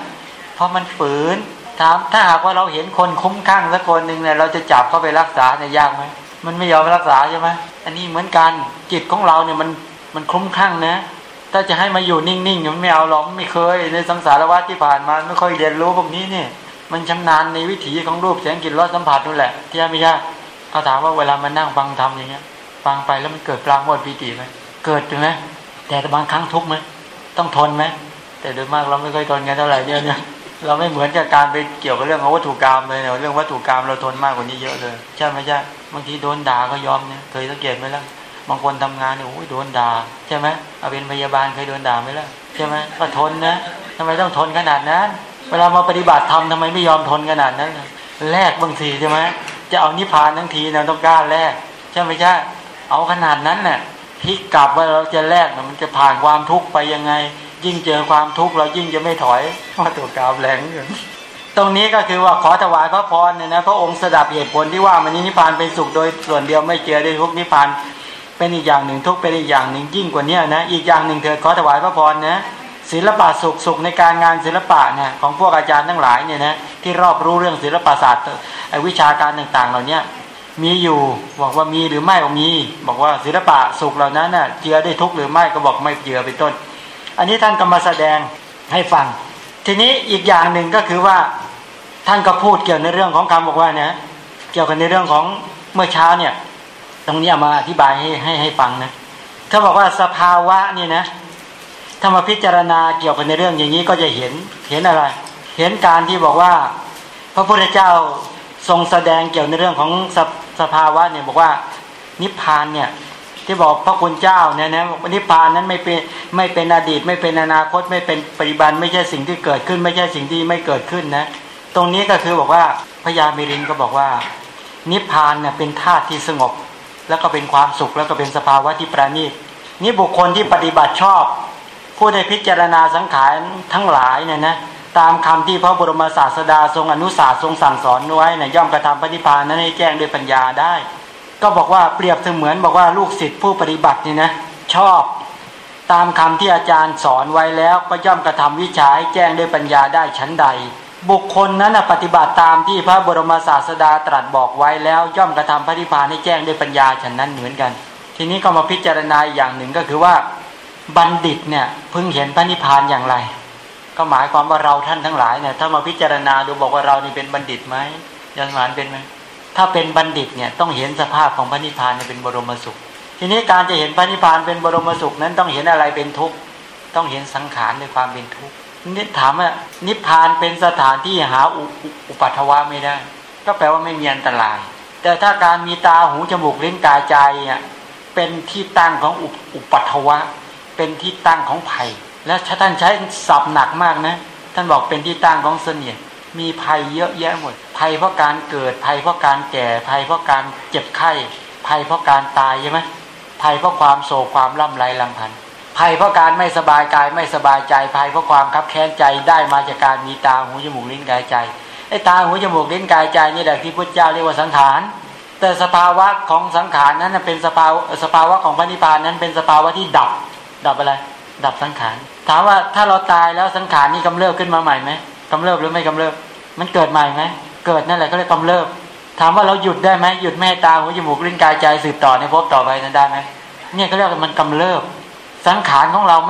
[SPEAKER 1] เพราะมันฝืนถามถ้าหากว่าเราเห็นคนคุ้มข้างสักคนหนึ่งเนี่ยเราจะจับเข้าไปรักษาเนี่ยยากไหม มันไม่ยอมรักษาใช่ไหมอันนี้เหมือนกันจิตของเราเนี่ยมันมันคลุ้มคลั่งนะ ถ้าจะให้มาอยู่นิ่งๆมันไม่เอาหรอกไม่เคย ในสังสารวัฏที่ผ่านมาไม่ค่อยเรียนรู้พวกนี้เนี่ย มันชำนาญในวิถีของรูปเสียงกลิ่นรสสัมผัสนั่นแหละที่ไม่ใช่เขาถามว่าเวลามันนั่งฟังธรรมอย่างเงี้ย ฟังไปแล้วมันเกิดปรางโมดปีติไหมเกิดถูกไหมแต่บางครั้งทุกข์ไหมต้องทนไหมแต่โดยมากเราไม่ค่อยทนกันเท่าไหร่เนี่ยเนี่ยเราไม่เหมือนกับการไปเกี่ยวกับเรื่องของวัตถุกรรมเลยเนี่ยเรื่องวัตถุกรรมเราทนมากกว่านี้เยอะเลยใช่ไหมใช่ บางทีโดนด่าก็ยอมเนี่ยเคยสังเกตไหมล่ะบางคนทำงานเนี่ยโอ้ยโดนด่าใช่ไหมเอาเป็นพยาบาลเคยโดนด่าไหมล่ะใช่ไหมก็ทนนะทำไมต้องทนขนาดนั้น เวลามาปฏิบัติธรรมทำไมไม่ยอมทนขนาดนั้นแลกบางทีใช่ไหมจะเอานิพพานทั้งทีนะต้องกล้าแลกใช่ไหมใช่เอาขนาดนั้นน่ะพิกกลับว่าเราจะแลกน่ะมันจะผ่านความทุกข์ไปยังไง ยิ่งเจอความทุกข์เรายิ่งจะไม่ถอยว่าตัวกาบแรงอยู่ รงนี้ก็คือว่าขอถวายพระพรเนี่ยนะพระองค์สดับเหตุผลที่ว่ามันนิพพานเป็นสุขโดยส่วนเดียวไม่เจอได้ทุกนิพพานเป็นอีกอย่างหนึ่งทุกเป็นอีกอย่างหนึ่งยิ่งกว่านี้นะอีกอย่างหนึ่งเถิดขอถวายพระพรนะศิลปะสุขสุขในการงานศิลปะเนี่ยของพวกอาจารย์ทั้งหลายเนี่ยนะที่รอบรู้เรื่องศิลปศาสตร์วิชาการต่างๆ เหล่านี้มีอยู่บอกว่ามีหรือไม่ก็มี บอกว่าศิลปะสุขเหล่านั้นน่ะเจือได้ทุกหรือไม่ก็บอกไม่เจือเป็นต้น อันนี้ท่านก็มาแสดงให้ฟัง ทีนี้อีกอย่างหนึ่งก็คือว่า ท่านก็พูดเกี่ยวในเรื่องของคำบอกว่านะเกี่ยวกับในเรื่องของเมื่อเช้าเนี่ย ตรงนี้เอามาอธิบายให้ให้ให้ฟังนะถ้าบอกว่าสภาวะนี่นะถ้ามาพิจารณาเกี่ยวกับในเรื่องอย่างนี้ก็จะเห็นเห็นอะไร เห็นการที่บอกว่า พระพุทธเจ้าทรงแสดงเกี่ยวในเรื่องของสสภาวะเนี่ยบอกว่านิพพานเนี่ยที่บอกพระคุณเจ้าเนี่ยนะนิพพานนั้นไม่เป็นไม่เป็นอดีต ไม่เป็นอนาคตไม่เป็นปัจจุบัน ไม่ใช่สิ่งที่เกิดขึ้น ไม่ใช่สิ่งที่ไม่เกิดขึ้นนะ ตรงนี้ก็คือบอกว่าพญามิรินก็บอกว่า นิพพานเนี่ยเป็นธาตุที่สงบ แล้วก็เป็นความสุขแล้วก็เป็นสภาวะที่ประณีตนี่บุคคลที่ปฏิบัติชอบ ผู้ได้พิจารณาสังขารทั้งหลายเนี่ยนะตามคำที่พระบรมศาสดาทรงอนุสาสทรงสั่งสอนไว้เนี่ยย่อมกระทำปฏิพานนั้นให้แจ้งด้วยปัญญาได้ ก็บอกว่าเปรียบเสมือนบอกว่าลูกศิษย์ผู้ปฏิบัตินี่นะชอบตามคำที่อาจารย์สอนไว้แล้วก็ย่อมกระทำวิชาให้แจ้งด้วยปัญญาได้ชั้นใด บุคคลนั้นปฏิบัติตามที่พระบรมศาสดาตรัสบอกไว้แล้วย่อมกระทำปฏิพพานให้แจ้งด้วยปัญญาฉันนั้นเหมือนกัน ทีนี้ก็มาพิจารณาอีกอย่างหนึ่งก็คือว่าบัณฑิตเนี่ยเพิ่งเห็นพระนิพพานอย่างไร ก็หมายความว่าเราท่านทั้งหลายเนี่ยถ้ามาพิจารณาดูบอกว่าเรานี่เป็นบัณฑิตไหมยันหมานเป็นไหมถ้าเป็นบัณฑิตเนี่ยต้องเห็นสภาพของพระนิพพานเนี่ยเป็นบรมสุข ทีนี้การจะเห็นพระนิพพานเป็นบรมสุขนั้นต้องเห็นอะไรเป็นทุกข์ต้องเห็นสังขารในความเป็นทุกข์ นี่ถามว่านิพพานเป็นสถานที่หาอุออุปัตถวะไม่ได้ ก็แปลว่าไม่มีอันตราย แต่ถ้าการมีตาหูจมูกลิ้นกายใจอะเป็นที่ตั้งของอุปอุปัตถวะ เป็นที่ตั้งของภัย และท่านใช้ศัพท์หนักมากนะ ท่านบอกเป็นที่ตั้งของเสนียดมีภัยเยอะแยะหมด ภัยเพราะการเกิด ภัยเพราะการแก่ ภัยเพราะการเจ็บไข้ ภัยเพราะการตายใช่ไหมภัยเพราะความโศกความล่ำไรลำพันธ์ ภัยเพราะการไม่สบายกายไม่สบายใจภัยเพราะความคับแค้นใจได้มาจากการมีตาหูจมูกลิ้นกายใจไอ้ตาหูจมูกลิ้นกายใจนี่แหละที่พุทธเจ้าเรียกว่าสังขารแต่สภาวะของสังขารนั้นเป็นสภาวะสภาวะของพระนิพพานนั้นเป็นสภาวะที่ดับ ดับอะไร ดับสังขารถามว่าถ้าเราตายแล้วสังขารนี่กำเริบขึ้นมาใหม่ไหมกำเริบหรือไม่กำเริบ มันเกิดใหม่ไหมเกิดนั่นแหละก็เรียกกำเริบ ถามว่าเราหยุดได้ไหมหยุดแม่ตาหูจมูกลิ้นกายใจสืบต่อในภพต่อไปนั้นได้ไหมเนี่ยเขาเรียกว่ามันกำเริบ สังขารของเราไม่